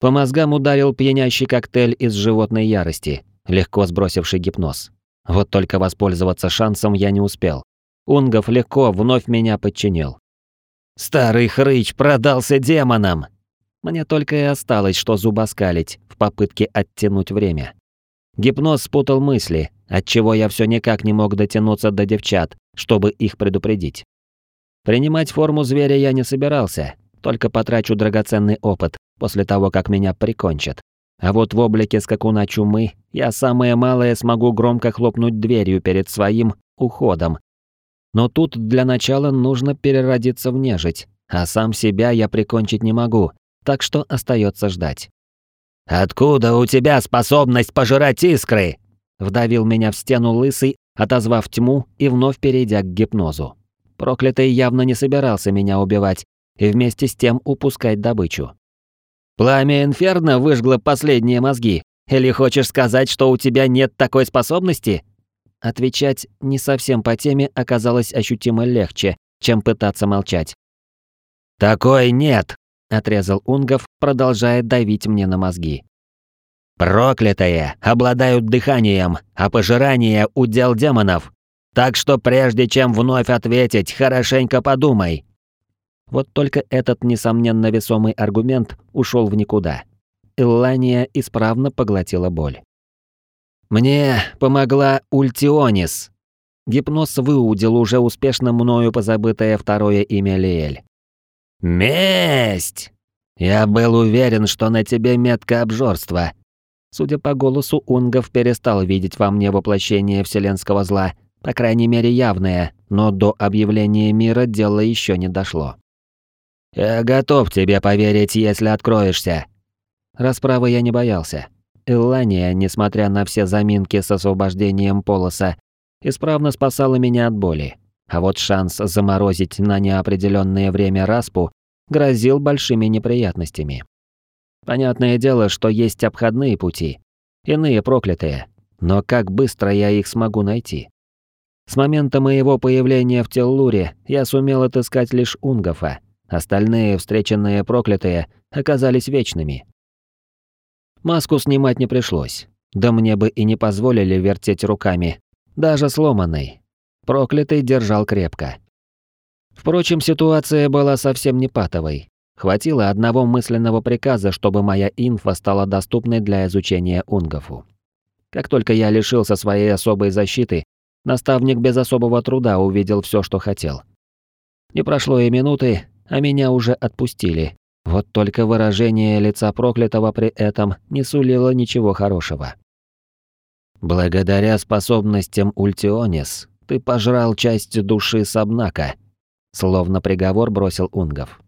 По мозгам ударил пьянящий коктейль из животной ярости, легко сбросивший гипноз. Вот только воспользоваться шансом я не успел. Унгов легко вновь меня подчинил. «Старый хрыч продался демонам!» Мне только и осталось, что зубоскалить в попытке оттянуть время. Гипноз спутал мысли, отчего я все никак не мог дотянуться до девчат, чтобы их предупредить. Принимать форму зверя я не собирался, только потрачу драгоценный опыт после того, как меня прикончат. А вот в облике скакуна чумы я самое малое смогу громко хлопнуть дверью перед своим уходом. Но тут для начала нужно переродиться в нежить, а сам себя я прикончить не могу, так что остается ждать. «Откуда у тебя способность пожирать искры?» Вдавил меня в стену лысый, отозвав тьму и вновь перейдя к гипнозу. Проклятый явно не собирался меня убивать и вместе с тем упускать добычу. «Пламя Инферно выжгло последние мозги. Или хочешь сказать, что у тебя нет такой способности?» Отвечать не совсем по теме оказалось ощутимо легче, чем пытаться молчать. «Такой нет!» – отрезал Унгов, продолжая давить мне на мозги. «Проклятые обладают дыханием, а пожирание – удел демонов. Так что прежде чем вновь ответить, хорошенько подумай». Вот только этот, несомненно, весомый аргумент ушел в никуда. Иллания исправно поглотила боль. «Мне помогла Ультионис». Гипноз выудил уже успешно мною позабытое второе имя Лиэль. «Месть! Я был уверен, что на тебе метка обжорства». Судя по голосу, Унгов перестал видеть во мне воплощение вселенского зла, по крайней мере явное, но до объявления мира дело еще не дошло. «Я готов тебе поверить, если откроешься». Расправы я не боялся. Иллания, несмотря на все заминки с освобождением полоса, исправно спасала меня от боли. А вот шанс заморозить на неопределенное время распу грозил большими неприятностями. Понятное дело, что есть обходные пути, иные проклятые, но как быстро я их смогу найти? С момента моего появления в Теллуре я сумел отыскать лишь Унгофа, остальные встреченные проклятые оказались вечными. Маску снимать не пришлось. Да мне бы и не позволили вертеть руками, даже сломанной. Проклятый держал крепко. Впрочем, ситуация была совсем не патовой. Хватило одного мысленного приказа, чтобы моя инфа стала доступной для изучения Унгофу. Как только я лишился своей особой защиты, наставник без особого труда увидел все, что хотел. Не прошло и минуты, а меня уже отпустили, вот только выражение лица проклятого при этом не сулило ничего хорошего. «Благодаря способностям Ультионис ты пожрал часть души Сабнака», словно приговор бросил Унгов.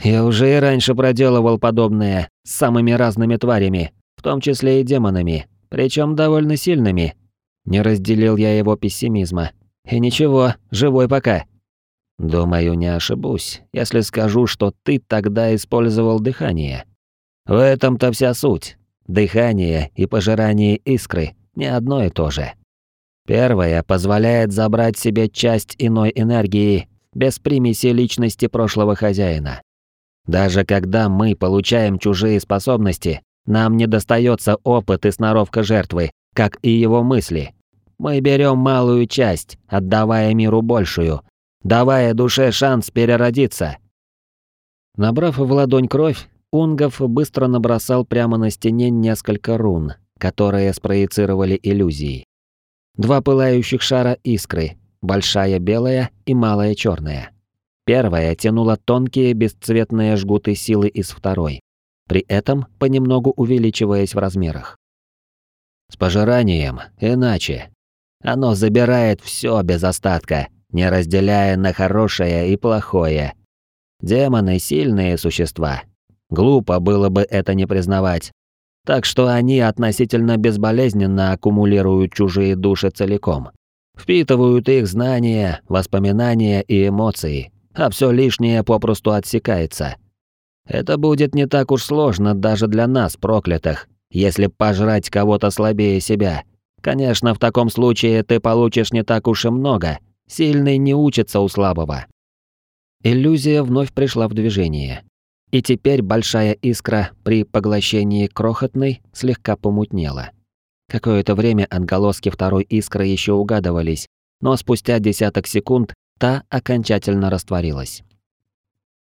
«Я уже и раньше проделывал подобное с самыми разными тварями, в том числе и демонами, причем довольно сильными». Не разделил я его пессимизма. «И ничего, живой пока». Думаю, не ошибусь, если скажу, что ты тогда использовал дыхание. В этом-то вся суть. Дыхание и пожирание искры не одно и то же. Первое позволяет забрать себе часть иной энергии без примеси личности прошлого хозяина. Даже когда мы получаем чужие способности, нам не достается опыт и сноровка жертвы, как и его мысли. Мы берем малую часть, отдавая миру большую, давая душе шанс переродиться. Набрав в ладонь кровь, Унгов быстро набросал прямо на стене несколько рун, которые спроецировали иллюзии. Два пылающих шара искры, большая белая и малая черная. Первая тянула тонкие бесцветные жгуты силы из второй, при этом понемногу увеличиваясь в размерах. С пожиранием иначе. Оно забирает все без остатка, не разделяя на хорошее и плохое. Демоны – сильные существа. Глупо было бы это не признавать. Так что они относительно безболезненно аккумулируют чужие души целиком. Впитывают их знания, воспоминания и эмоции, а все лишнее попросту отсекается. Это будет не так уж сложно даже для нас, проклятых, если пожрать кого-то слабее себя. Конечно, в таком случае ты получишь не так уж и много, Сильный не учится у слабого. Иллюзия вновь пришла в движение. И теперь большая искра при поглощении крохотной слегка помутнела. Какое-то время отголоски второй искры еще угадывались, но спустя десяток секунд та окончательно растворилась.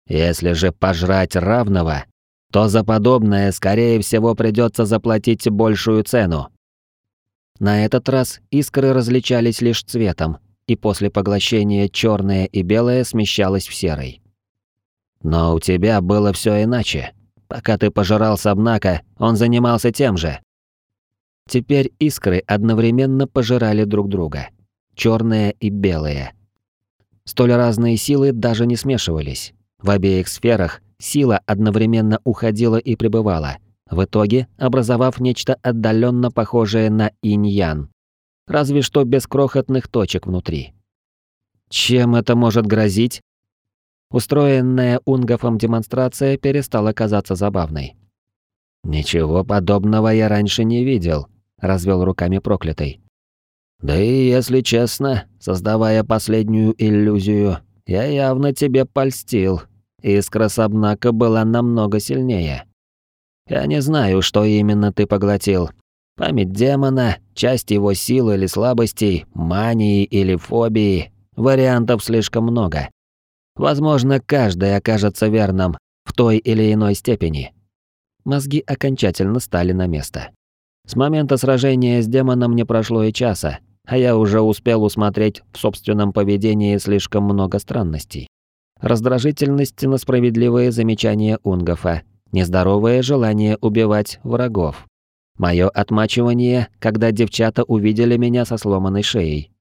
Если же пожрать равного, то за подобное, скорее всего, придется заплатить большую цену. На этот раз искры различались лишь цветом, и после поглощения черное и белое смещалось в серый. Но у тебя было все иначе. Пока ты пожирал Сабнака, он занимался тем же. Теперь искры одновременно пожирали друг друга. Черное и белое. Столь разные силы даже не смешивались. В обеих сферах сила одновременно уходила и пребывала, в итоге образовав нечто отдаленно похожее на инь-ян разве что без крохотных точек внутри. Чем это может грозить? Устроенная Унгофом демонстрация перестала казаться забавной. «Ничего подобного я раньше не видел», — развел руками проклятый. «Да и, если честно, создавая последнюю иллюзию, я явно тебе польстил. Искра Сабнака была намного сильнее. Я не знаю, что именно ты поглотил. Память демона, часть его сил или слабостей, мании или фобии. Вариантов слишком много. Возможно, каждый окажется верным в той или иной степени. Мозги окончательно стали на место. С момента сражения с демоном не прошло и часа, а я уже успел усмотреть в собственном поведении слишком много странностей. Раздражительность на справедливые замечания Унгофа, нездоровое желание убивать врагов. Моё отмачивание, когда девчата увидели меня со сломанной шеей.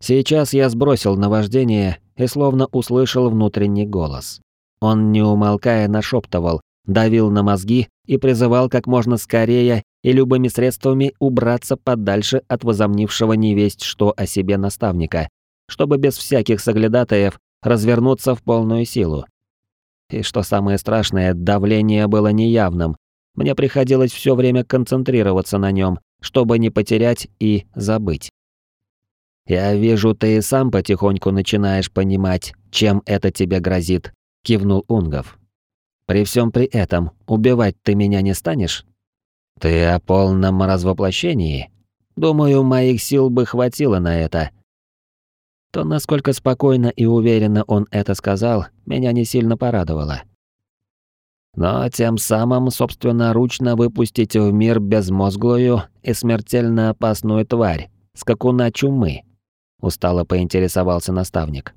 Сейчас я сбросил наваждение и словно услышал внутренний голос. Он, не умолкая, нашептывал, давил на мозги и призывал как можно скорее и любыми средствами убраться подальше от возомнившего невесть что о себе наставника, чтобы без всяких соглядатаев развернуться в полную силу. И что самое страшное, давление было неявным. Мне приходилось все время концентрироваться на нем, чтобы не потерять и забыть. «Я вижу, ты и сам потихоньку начинаешь понимать, чем это тебе грозит», — кивнул Унгов. «При всем при этом, убивать ты меня не станешь?» «Ты о полном развоплощении? Думаю, моих сил бы хватило на это». То, насколько спокойно и уверенно он это сказал, меня не сильно порадовало. Но тем самым собственноручно выпустить в мир безмозглую и смертельно опасную тварь, скакуна чумы, устало поинтересовался наставник.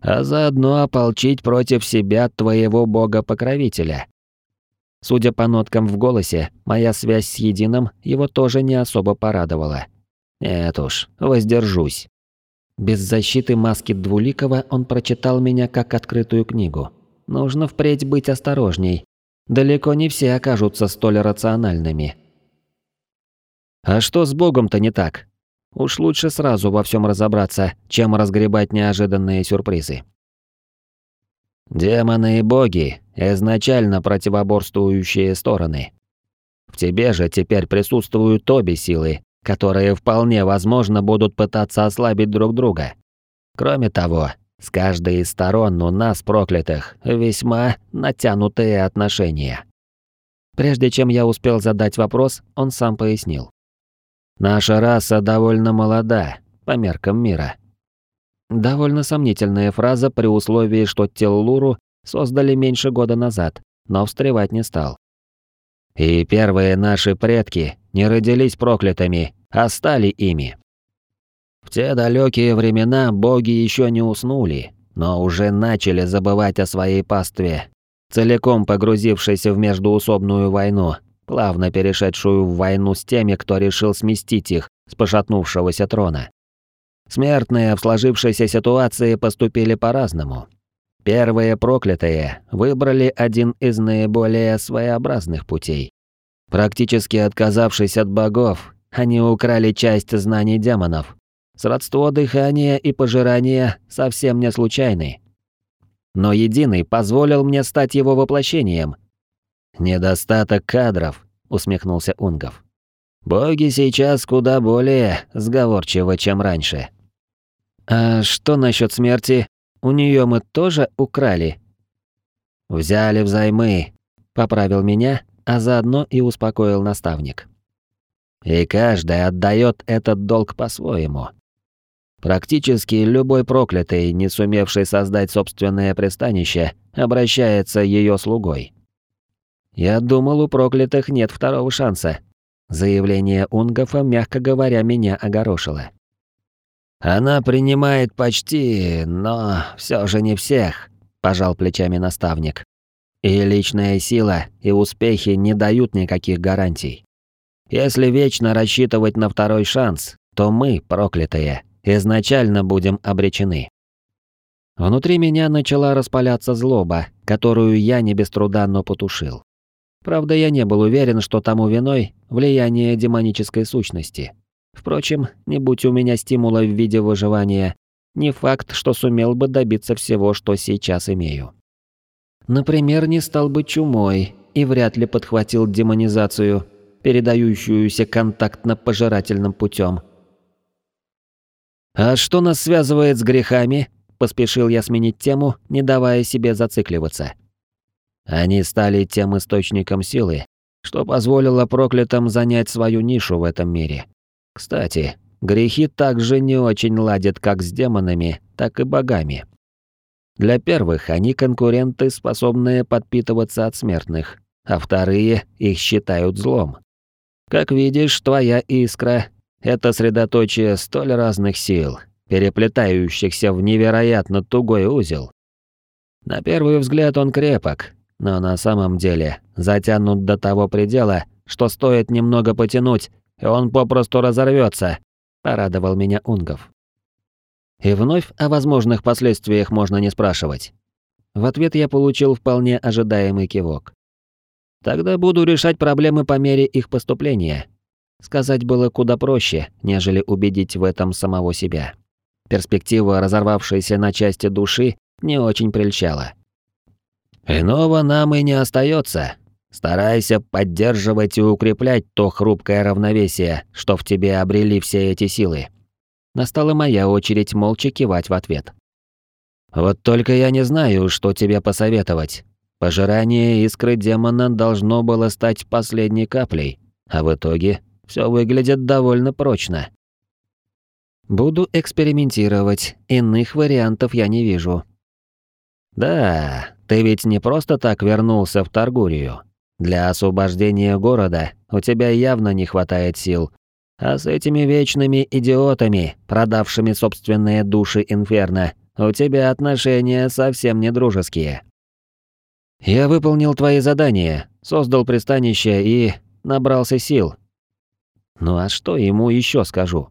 А заодно ополчить против себя твоего бога-покровителя. Судя по ноткам в голосе, моя связь с Единым его тоже не особо порадовала. Нет уж, воздержусь. Без защиты маски Двуликова он прочитал меня как открытую книгу. Нужно впредь быть осторожней. Далеко не все окажутся столь рациональными. А что с Богом-то не так? Уж лучше сразу во всем разобраться, чем разгребать неожиданные сюрпризы. Демоны и боги – изначально противоборствующие стороны. В тебе же теперь присутствуют обе силы, которые вполне возможно будут пытаться ослабить друг друга. Кроме того, с каждой из сторон у нас, проклятых, весьма натянутые отношения. Прежде чем я успел задать вопрос, он сам пояснил. Наша раса довольно молода, по меркам мира. Довольно сомнительная фраза при условии, что Теллуру создали меньше года назад, но встревать не стал. И первые наши предки не родились проклятыми, а стали ими. В те далекие времена боги еще не уснули, но уже начали забывать о своей пастве, целиком погрузившись в междуусобную войну, плавно перешедшую в войну с теми, кто решил сместить их с пошатнувшегося трона. Смертные в сложившейся ситуации поступили по-разному. Первые проклятые выбрали один из наиболее своеобразных путей. Практически отказавшись от богов, они украли часть знаний демонов. Сродство дыхания и пожирания совсем не случайны. Но Единый позволил мне стать его воплощением, «Недостаток кадров», — усмехнулся Унгов. «Боги сейчас куда более сговорчивы, чем раньше». «А что насчет смерти? У нее мы тоже украли?» «Взяли взаймы», — поправил меня, а заодно и успокоил наставник. «И каждый отдает этот долг по-своему. Практически любой проклятый, не сумевший создать собственное пристанище, обращается ее слугой. Я думал, у проклятых нет второго шанса. Заявление Унгофа, мягко говоря, меня огорошило. Она принимает почти, но все же не всех, пожал плечами наставник. И личная сила, и успехи не дают никаких гарантий. Если вечно рассчитывать на второй шанс, то мы, проклятые, изначально будем обречены. Внутри меня начала распаляться злоба, которую я не без труда, но потушил. Правда, я не был уверен, что тому виной влияние демонической сущности. Впрочем, не будь у меня стимула в виде выживания, не факт, что сумел бы добиться всего, что сейчас имею. Например, не стал бы чумой и вряд ли подхватил демонизацию, передающуюся контактно-пожирательным путем. «А что нас связывает с грехами?» – поспешил я сменить тему, не давая себе зацикливаться. Они стали тем источником силы, что позволило проклятым занять свою нишу в этом мире. Кстати, грехи также не очень ладят как с демонами, так и богами. Для первых они конкуренты, способные подпитываться от смертных, а вторые их считают злом. Как видишь, твоя искра — это средоточие столь разных сил, переплетающихся в невероятно тугой узел. На первый взгляд он крепок, но на самом деле затянут до того предела, что стоит немного потянуть, и он попросту разорвется, порадовал меня Унгов. И вновь о возможных последствиях можно не спрашивать. В ответ я получил вполне ожидаемый кивок. Тогда буду решать проблемы по мере их поступления. Сказать было куда проще, нежели убедить в этом самого себя. Перспектива разорвавшейся на части души не очень прельщала. Иного нам и не остается. Старайся поддерживать и укреплять то хрупкое равновесие, что в тебе обрели все эти силы. Настала моя очередь молча кивать в ответ. Вот только я не знаю, что тебе посоветовать. Пожирание искры демона должно было стать последней каплей, а в итоге все выглядит довольно прочно. Буду экспериментировать, иных вариантов я не вижу. Да, ты ведь не просто так вернулся в Таргурию. Для освобождения города у тебя явно не хватает сил. А с этими вечными идиотами, продавшими собственные души Инферно, у тебя отношения совсем не дружеские. Я выполнил твои задания, создал пристанище и набрался сил. Ну а что ему еще скажу?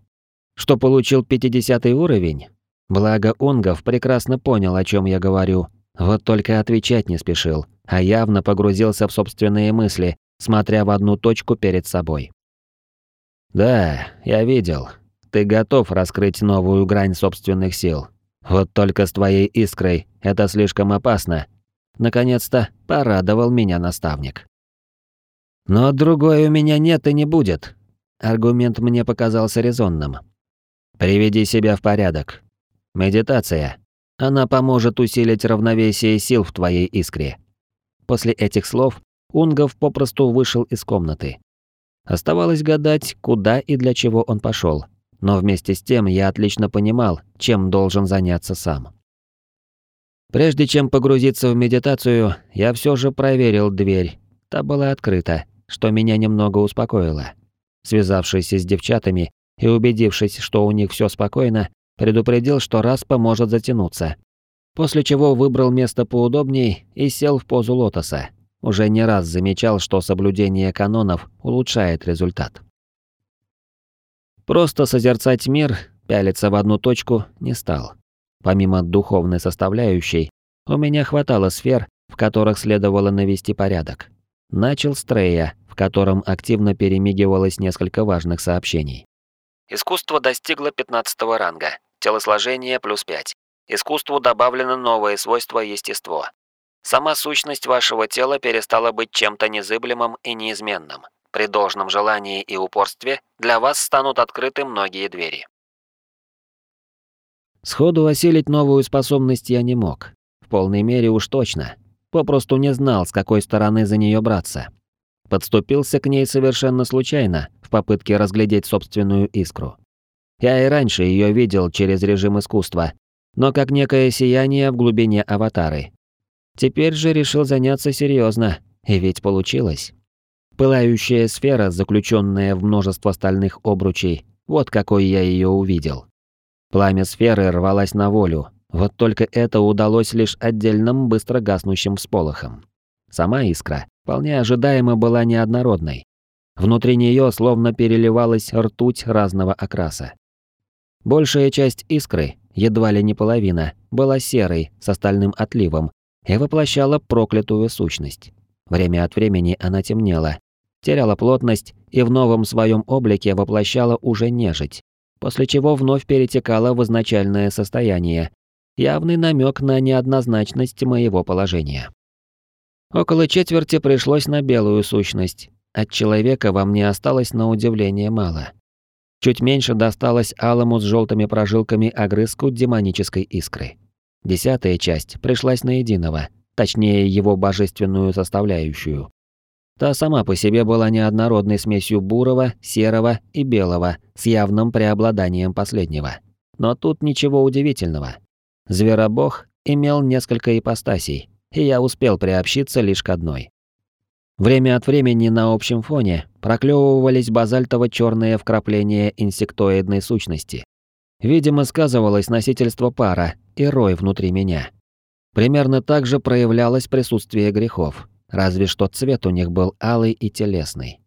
Что получил 50 уровень? Благо Унгов прекрасно понял, о чем я говорю, вот только отвечать не спешил, а явно погрузился в собственные мысли, смотря в одну точку перед собой. «Да, я видел. Ты готов раскрыть новую грань собственных сил. Вот только с твоей искрой это слишком опасно». Наконец-то порадовал меня наставник. «Но другой у меня нет и не будет». Аргумент мне показался резонным. «Приведи себя в порядок. Медитация. Она поможет усилить равновесие сил в твоей искре. После этих слов Унгов попросту вышел из комнаты. Оставалось гадать, куда и для чего он пошел, но вместе с тем я отлично понимал, чем должен заняться сам. Прежде чем погрузиться в медитацию, я все же проверил дверь. Та была открыта, что меня немного успокоило. Связавшись с девчатами и убедившись, что у них все спокойно, Предупредил, что раз поможет затянуться. После чего выбрал место поудобней и сел в позу лотоса. Уже не раз замечал, что соблюдение канонов улучшает результат. Просто созерцать мир, пялиться в одну точку не стал. Помимо духовной составляющей, у меня хватало сфер, в которых следовало навести порядок. Начал с Трея, в котором активно перемигивалось несколько важных сообщений. Искусство достигло 15 ранга. Телосложение плюс 5. Искусству добавлено новое свойство естество. Сама сущность вашего тела перестала быть чем-то незыблемым и неизменным. При должном желании и упорстве для вас станут открыты многие двери. Сходу осилить новую способность я не мог. В полной мере уж точно. Попросту не знал, с какой стороны за нее браться. Подступился к ней совершенно случайно, в попытке разглядеть собственную искру. Я и раньше ее видел через режим искусства, но как некое сияние в глубине аватары. Теперь же решил заняться серьезно, и ведь получилось. Пылающая сфера, заключенная в множество стальных обручей, вот какой я ее увидел. Пламя сферы рвалось на волю, вот только это удалось лишь отдельным быстро гаснущим всполохом. Сама искра, вполне ожидаемо, была неоднородной. Внутри нее словно переливалась ртуть разного окраса. Большая часть искры, едва ли не половина, была серой, с остальным отливом, и воплощала проклятую сущность. Время от времени она темнела, теряла плотность и в новом своем облике воплощала уже нежить. после чего вновь перетекала в изначальное состояние, явный намек на неоднозначность моего положения. Около четверти пришлось на белую сущность. От человека во мне осталось на удивление мало. Чуть меньше досталось алому с желтыми прожилками огрызку демонической искры. Десятая часть пришлась на единого, точнее его божественную составляющую. Та сама по себе была неоднородной смесью бурого, серого и белого с явным преобладанием последнего. Но тут ничего удивительного. Зверобог имел несколько ипостасей, и я успел приобщиться лишь к одной. Время от времени на общем фоне проклевывались базальтово-черные вкрапления инсектоидной сущности. Видимо, сказывалось носительство пара и рой внутри меня. Примерно так же проявлялось присутствие грехов, разве что цвет у них был алый и телесный.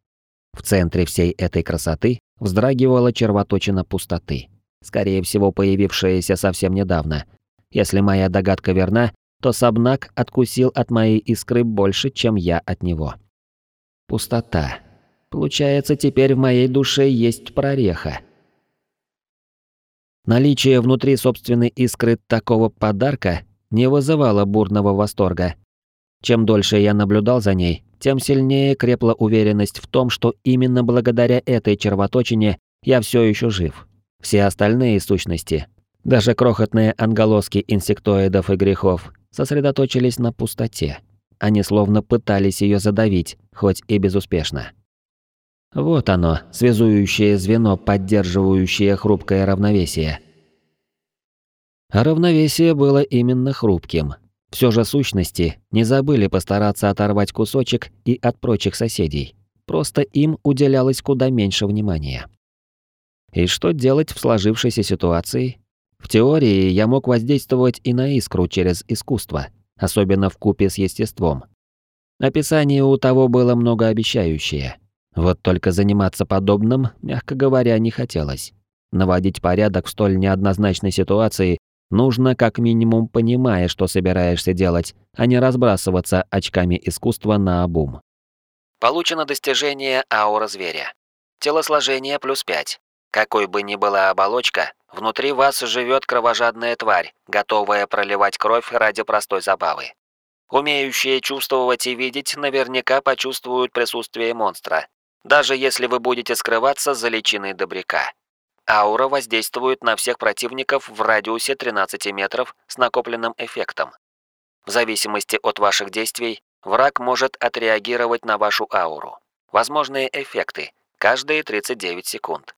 В центре всей этой красоты вздрагивала червоточина пустоты, скорее всего появившаяся совсем недавно. Если моя догадка верна, то Сабнак откусил от моей искры больше, чем я от него. Пустота. Получается, теперь в моей душе есть прореха. Наличие внутри собственной искры такого подарка не вызывало бурного восторга. Чем дольше я наблюдал за ней, тем сильнее крепла уверенность в том, что именно благодаря этой червоточине я все еще жив. Все остальные сущности, даже крохотные анголоски инсектоидов и грехов, сосредоточились на пустоте. Они словно пытались ее задавить, хоть и безуспешно. Вот оно, связующее звено, поддерживающее хрупкое равновесие. А равновесие было именно хрупким. Все же сущности не забыли постараться оторвать кусочек и от прочих соседей. Просто им уделялось куда меньше внимания. И что делать в сложившейся ситуации? В теории я мог воздействовать и на искру через искусство, особенно в купе с естеством. Описание у того было многообещающее. Вот только заниматься подобным, мягко говоря, не хотелось. Наводить порядок в столь неоднозначной ситуации нужно как минимум понимая, что собираешься делать, а не разбрасываться очками искусства на обум. Получено достижение аура зверя. Телосложение плюс 5. Какой бы ни была оболочка, внутри вас живет кровожадная тварь, готовая проливать кровь ради простой забавы. Умеющие чувствовать и видеть наверняка почувствуют присутствие монстра, даже если вы будете скрываться за личиной добряка. Аура воздействует на всех противников в радиусе 13 метров с накопленным эффектом. В зависимости от ваших действий, враг может отреагировать на вашу ауру. Возможные эффекты каждые 39 секунд.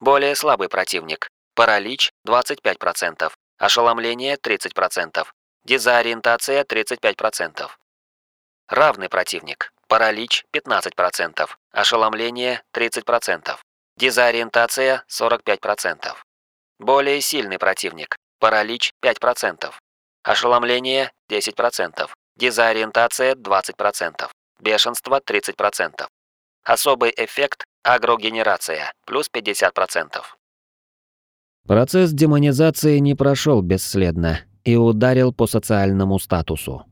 Более слабый противник. Паралич 25%, ошеломление 30%, дезориентация 35%. Равный противник. Паралич 15%, ошеломление 30%, дезориентация 45%. Более сильный противник. Паралич 5%, ошеломление 10%, дезориентация 20%, бешенство 30%. Особый эффект Агрогенерация. Плюс 50%. Процесс демонизации не прошел бесследно и ударил по социальному статусу.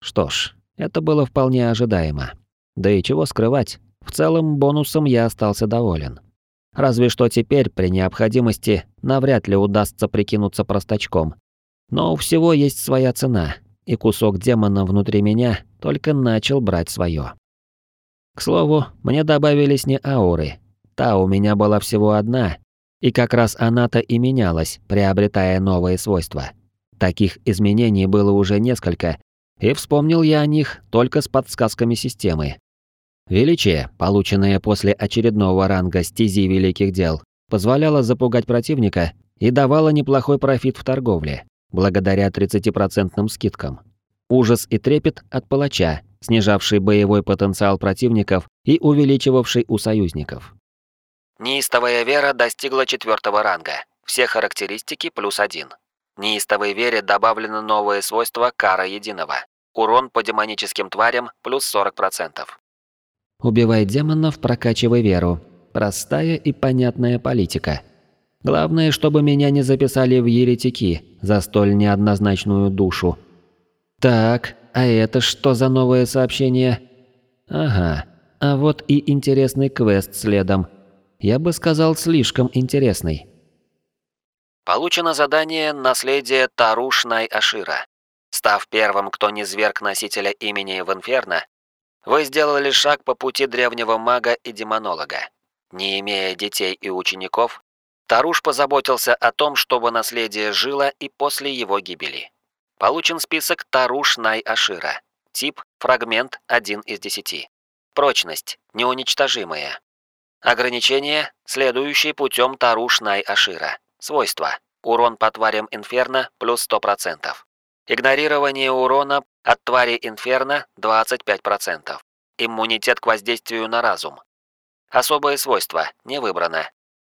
Что ж, это было вполне ожидаемо. Да и чего скрывать, в целом бонусом я остался доволен. Разве что теперь, при необходимости, навряд ли удастся прикинуться простачком. Но у всего есть своя цена, и кусок демона внутри меня только начал брать свое. К слову, мне добавились не ауры. Та у меня была всего одна, и как раз она-то и менялась, приобретая новые свойства. Таких изменений было уже несколько, и вспомнил я о них только с подсказками системы. Величие, полученное после очередного ранга стези великих дел, позволяло запугать противника и давало неплохой профит в торговле, благодаря 30% скидкам. Ужас и трепет от палача, снижавший боевой потенциал противников и увеличивавший у союзников. Неистовая вера достигла четвертого ранга. Все характеристики плюс один. Неистовой вере добавлено новое свойство кара единого. Урон по демоническим тварям плюс 40%. Убивай демонов, прокачивай веру. Простая и понятная политика. Главное, чтобы меня не записали в еретики за столь неоднозначную душу. Так, а это что за новое сообщение? Ага, а вот и интересный квест следом. Я бы сказал, слишком интересный. Получено задание «Наследие Таруш Най-Ашира». Став первым, кто не зверг носителя имени в Инферно, вы сделали шаг по пути древнего мага и демонолога. Не имея детей и учеников, Таруш позаботился о том, чтобы наследие жило и после его гибели. Получен список Таруш Най-Ашира. Тип – фрагмент 1 из 10. Прочность – неуничтожимая. Ограничение – следующий путем Таруш Най-Ашира. Свойства. Урон по тварям Инферно плюс 100%. Игнорирование урона от твари Инферно 25%. Иммунитет к воздействию на разум. Особые свойства не выбрано.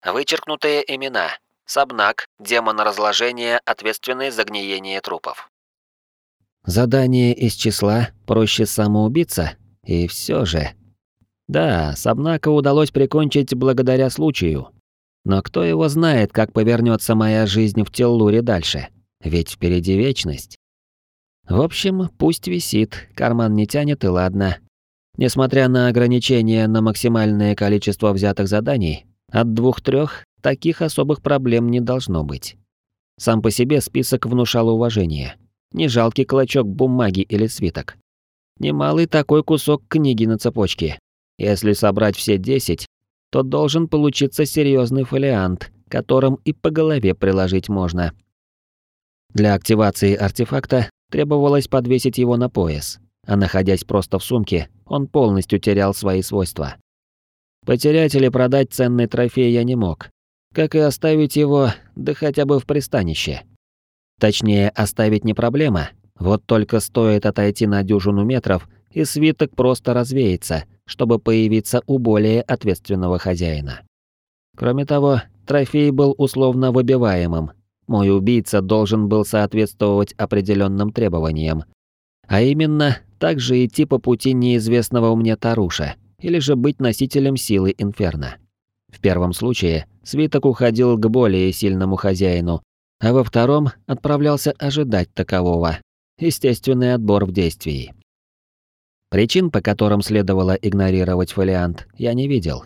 Вычеркнутые имена. Сабнак, демон разложения, ответственный за гниение трупов. Задание из числа проще самоубийца, и все же. Да, Сабнака удалось прикончить благодаря случаю. Но кто его знает, как повернется моя жизнь в Теллуре дальше? Ведь впереди вечность. В общем, пусть висит, карман не тянет и ладно. Несмотря на ограничения на максимальное количество взятых заданий, от двух-трех таких особых проблем не должно быть. Сам по себе список внушал уважение. Не жалкий клочок бумаги или свиток. Немалый такой кусок книги на цепочке. Если собрать все десять, то должен получиться серьезный фолиант, которым и по голове приложить можно. Для активации артефакта требовалось подвесить его на пояс, а находясь просто в сумке, он полностью терял свои свойства. Потерять или продать ценный трофей я не мог, как и оставить его, да хотя бы в пристанище. Точнее, оставить не проблема, вот только стоит отойти на дюжину метров, и свиток просто развеется, чтобы появиться у более ответственного хозяина. Кроме того, трофей был условно выбиваемым. Мой убийца должен был соответствовать определенным требованиям. А именно, также идти по пути неизвестного мне Таруша, или же быть носителем силы Инферно. В первом случае свиток уходил к более сильному хозяину, а во втором отправлялся ожидать такового. Естественный отбор в действии. Причин, по которым следовало игнорировать фолиант, я не видел.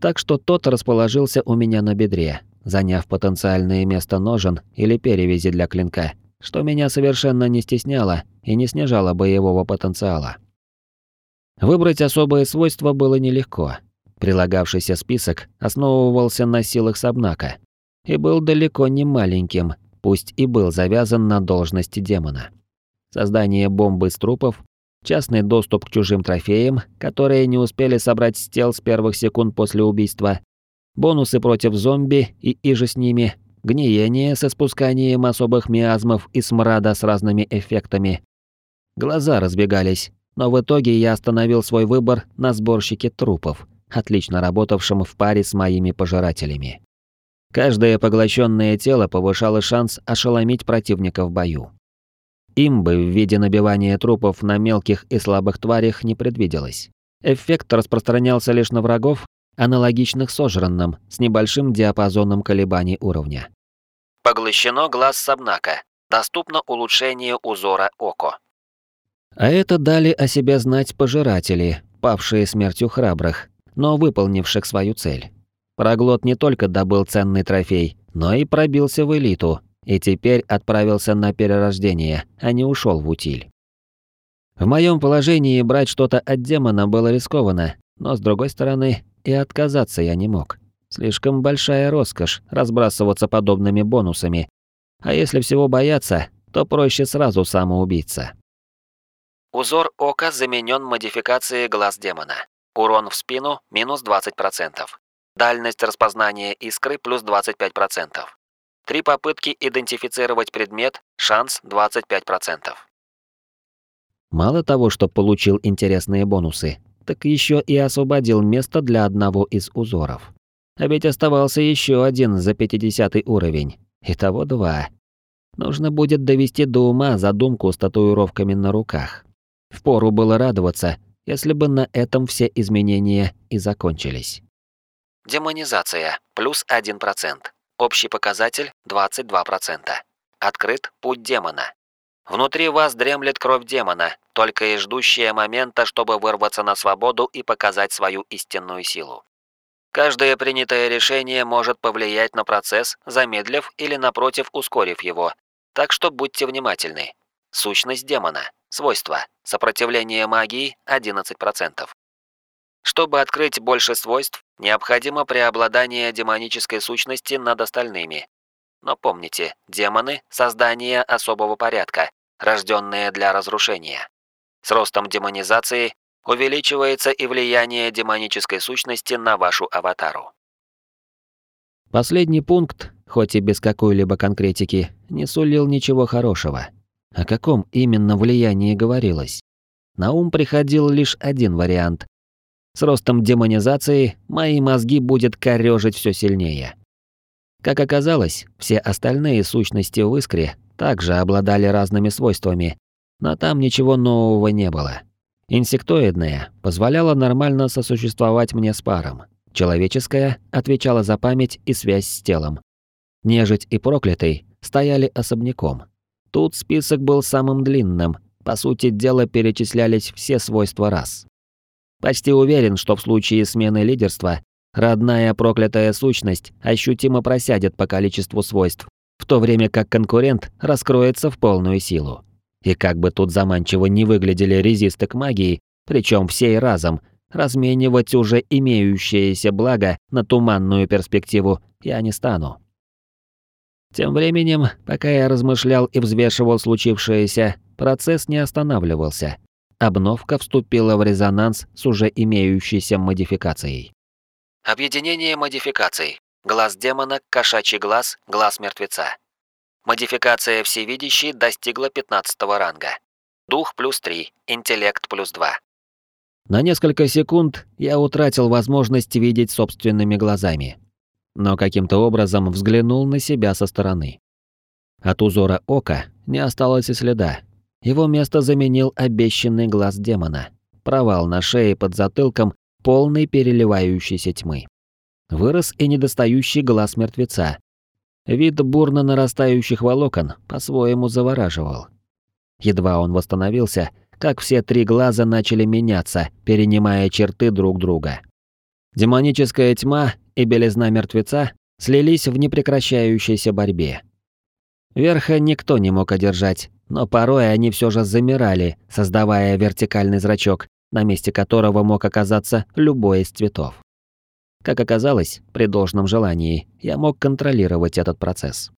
Так что тот расположился у меня на бедре, заняв потенциальное место ножен или перевязи для клинка, что меня совершенно не стесняло и не снижало боевого потенциала. Выбрать особые свойства было нелегко. Прилагавшийся список основывался на силах Сабнака и был далеко не маленьким, пусть и был завязан на должности демона. Создание бомбы из трупов частный доступ к чужим трофеям, которые не успели собрать с тел с первых секунд после убийства, бонусы против зомби и иже с ними, гниение со спусканием особых миазмов и смрада с разными эффектами. Глаза разбегались, но в итоге я остановил свой выбор на сборщике трупов, отлично работавшем в паре с моими пожирателями. Каждое поглощенное тело повышало шанс ошеломить противника в бою. Имбы в виде набивания трупов на мелких и слабых тварях не предвиделось. Эффект распространялся лишь на врагов, аналогичных сожранным, с небольшим диапазоном колебаний уровня. Поглощено глаз Сабнака. Доступно улучшение узора Око. А это дали о себе знать пожиратели, павшие смертью храбрых, но выполнивших свою цель. Проглот не только добыл ценный трофей, но и пробился в элиту, и теперь отправился на перерождение, а не ушел в утиль. В моем положении брать что-то от демона было рискованно, но с другой стороны, и отказаться я не мог. Слишком большая роскошь разбрасываться подобными бонусами. А если всего бояться, то проще сразу самоубиться. Узор ока заменен модификацией глаз демона. Урон в спину минус 20%. Дальность распознания искры плюс 25%. Три попытки идентифицировать предмет, шанс 25%. Мало того, что получил интересные бонусы, так еще и освободил место для одного из узоров. А ведь оставался еще один за 50 уровень. Итого два. Нужно будет довести до ума задумку с татуировками на руках. Впору было радоваться, если бы на этом все изменения и закончились. Демонизация. Плюс 1%. Общий показатель 22%. Открыт путь демона. Внутри вас дремлет кровь демона, только и ждущая момента, чтобы вырваться на свободу и показать свою истинную силу. Каждое принятое решение может повлиять на процесс, замедлив или напротив ускорив его. Так что будьте внимательны. Сущность демона. Свойства. Сопротивление магии 11%. Чтобы открыть больше свойств, необходимо преобладание демонической сущности над остальными. Но помните, демоны – создание особого порядка, рожденные для разрушения. С ростом демонизации увеличивается и влияние демонической сущности на вашу аватару. Последний пункт, хоть и без какой-либо конкретики, не сулил ничего хорошего. О каком именно влиянии говорилось? На ум приходил лишь один вариант. С ростом демонизации мои мозги будет корёжить все сильнее. Как оказалось, все остальные сущности в Искре также обладали разными свойствами, но там ничего нового не было. Инсектоидная позволяла нормально сосуществовать мне с паром. Человеческая отвечала за память и связь с телом. Нежить и проклятый стояли особняком. Тут список был самым длинным, по сути дела перечислялись все свойства раз. Почти уверен, что в случае смены лидерства родная проклятая сущность ощутимо просядет по количеству свойств, в то время как конкурент раскроется в полную силу. И как бы тут заманчиво не выглядели резисты к магии, причем все и разом, разменивать уже имеющееся благо на туманную перспективу я не стану. Тем временем, пока я размышлял и взвешивал случившееся, процесс не останавливался. Обновка вступила в резонанс с уже имеющейся модификацией. Объединение модификаций. Глаз демона, кошачий глаз, глаз мертвеца. Модификация всевидящий достигла 15 ранга. Дух плюс 3, интеллект плюс 2. На несколько секунд я утратил возможность видеть собственными глазами. Но каким-то образом взглянул на себя со стороны. От узора ока не осталось и следа. Его место заменил обещанный глаз демона. Провал на шее под затылком, полный переливающейся тьмы. Вырос и недостающий глаз мертвеца, Вид бурно нарастающих волокон по-своему завораживал. Едва он восстановился, как все три глаза начали меняться, перенимая черты друг друга. Демоническая тьма и белизна мертвеца слились в непрекращающейся борьбе. Верха никто не мог одержать, но порой они все же замирали, создавая вертикальный зрачок, на месте которого мог оказаться любой из цветов. Как оказалось, при должном желании я мог контролировать этот процесс.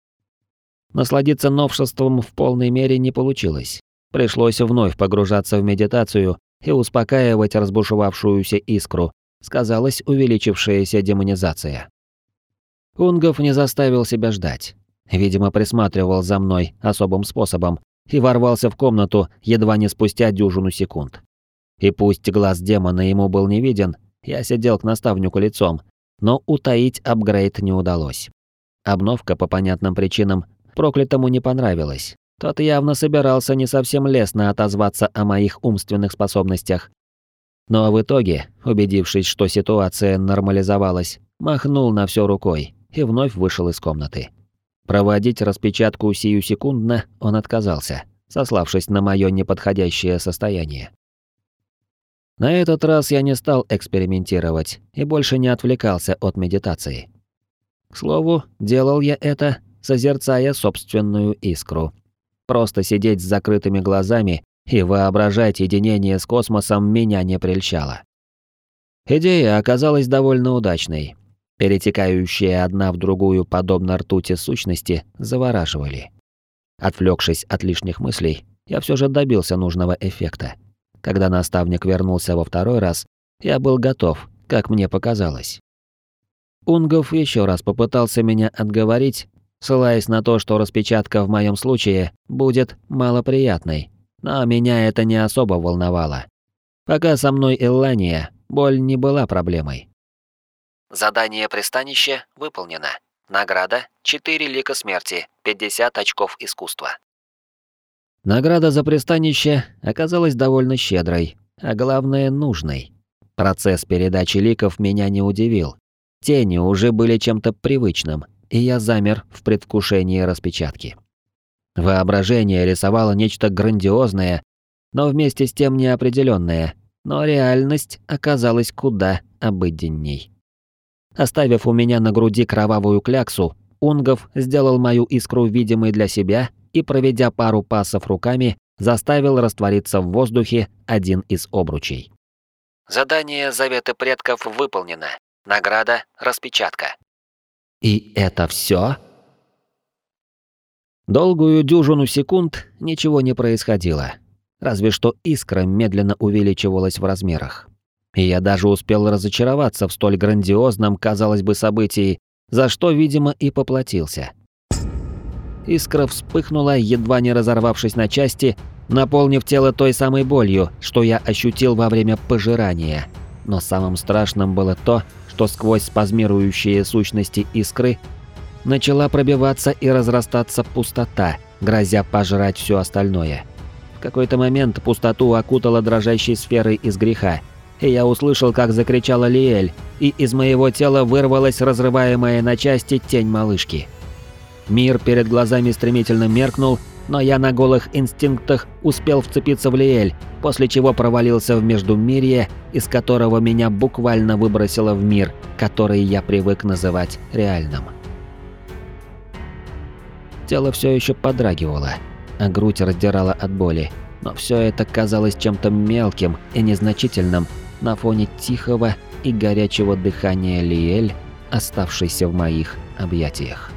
Насладиться новшеством в полной мере не получилось. Пришлось вновь погружаться в медитацию и успокаивать разбушевавшуюся искру, сказалась увеличившаяся демонизация. Унгов не заставил себя ждать. Видимо, присматривал за мной особым способом и ворвался в комнату едва не спустя дюжину секунд. И пусть глаз демона ему был не виден, я сидел к наставнику лицом, но утаить апгрейд не удалось. Обновка по понятным причинам проклятому не понравилась. Тот явно собирался не совсем лестно отозваться о моих умственных способностях. Но в итоге, убедившись, что ситуация нормализовалась, махнул на все рукой и вновь вышел из комнаты. Проводить распечатку сию секундно он отказался, сославшись на мое неподходящее состояние. На этот раз я не стал экспериментировать и больше не отвлекался от медитации. К слову, делал я это, созерцая собственную искру. Просто сидеть с закрытыми глазами и воображать единение с космосом меня не прельщало. Идея оказалась довольно удачной. Перетекающие одна в другую подобно ртути сущности завораживали. Отвлекшись от лишних мыслей, я все же добился нужного эффекта. Когда наставник вернулся во второй раз, я был готов, как мне показалось. Унгов еще раз попытался меня отговорить, ссылаясь на то, что распечатка в моем случае будет малоприятной, но меня это не особо волновало. Пока со мной Эллания, боль не была проблемой. Задание пристанище выполнено. Награда 4 лика смерти, 50 очков искусства. Награда за пристанище оказалась довольно щедрой, а главное нужной. Процесс передачи ликов меня не удивил. Тени уже были чем-то привычным, и я замер в предвкушении распечатки. Воображение рисовало нечто грандиозное, но вместе с тем неопределенное, но реальность оказалась куда обыденней. Оставив у меня на груди кровавую кляксу, Унгов сделал мою искру видимой для себя и, проведя пару пасов руками, заставил раствориться в воздухе один из обручей. Задание Заветы предков выполнено. Награда распечатка. И это все? Долгую дюжину секунд ничего не происходило. Разве что искра медленно увеличивалась в размерах. И я даже успел разочароваться в столь грандиозном, казалось бы, событии, за что, видимо, и поплатился. Искра вспыхнула, едва не разорвавшись на части, наполнив тело той самой болью, что я ощутил во время пожирания. Но самым страшным было то, что сквозь спазмирующие сущности искры начала пробиваться и разрастаться пустота, грозя пожрать все остальное. В какой-то момент пустоту окутала дрожащей сферой из греха, и я услышал, как закричала Лиэль, и из моего тела вырвалась разрываемая на части тень малышки. Мир перед глазами стремительно меркнул, но я на голых инстинктах успел вцепиться в Лиэль, после чего провалился в Междумирье, из которого меня буквально выбросило в мир, который я привык называть реальным. Тело все еще подрагивало, а грудь раздирала от боли, но все это казалось чем-то мелким и незначительным на фоне тихого и горячего дыхания Лиэль, оставшейся в моих объятиях.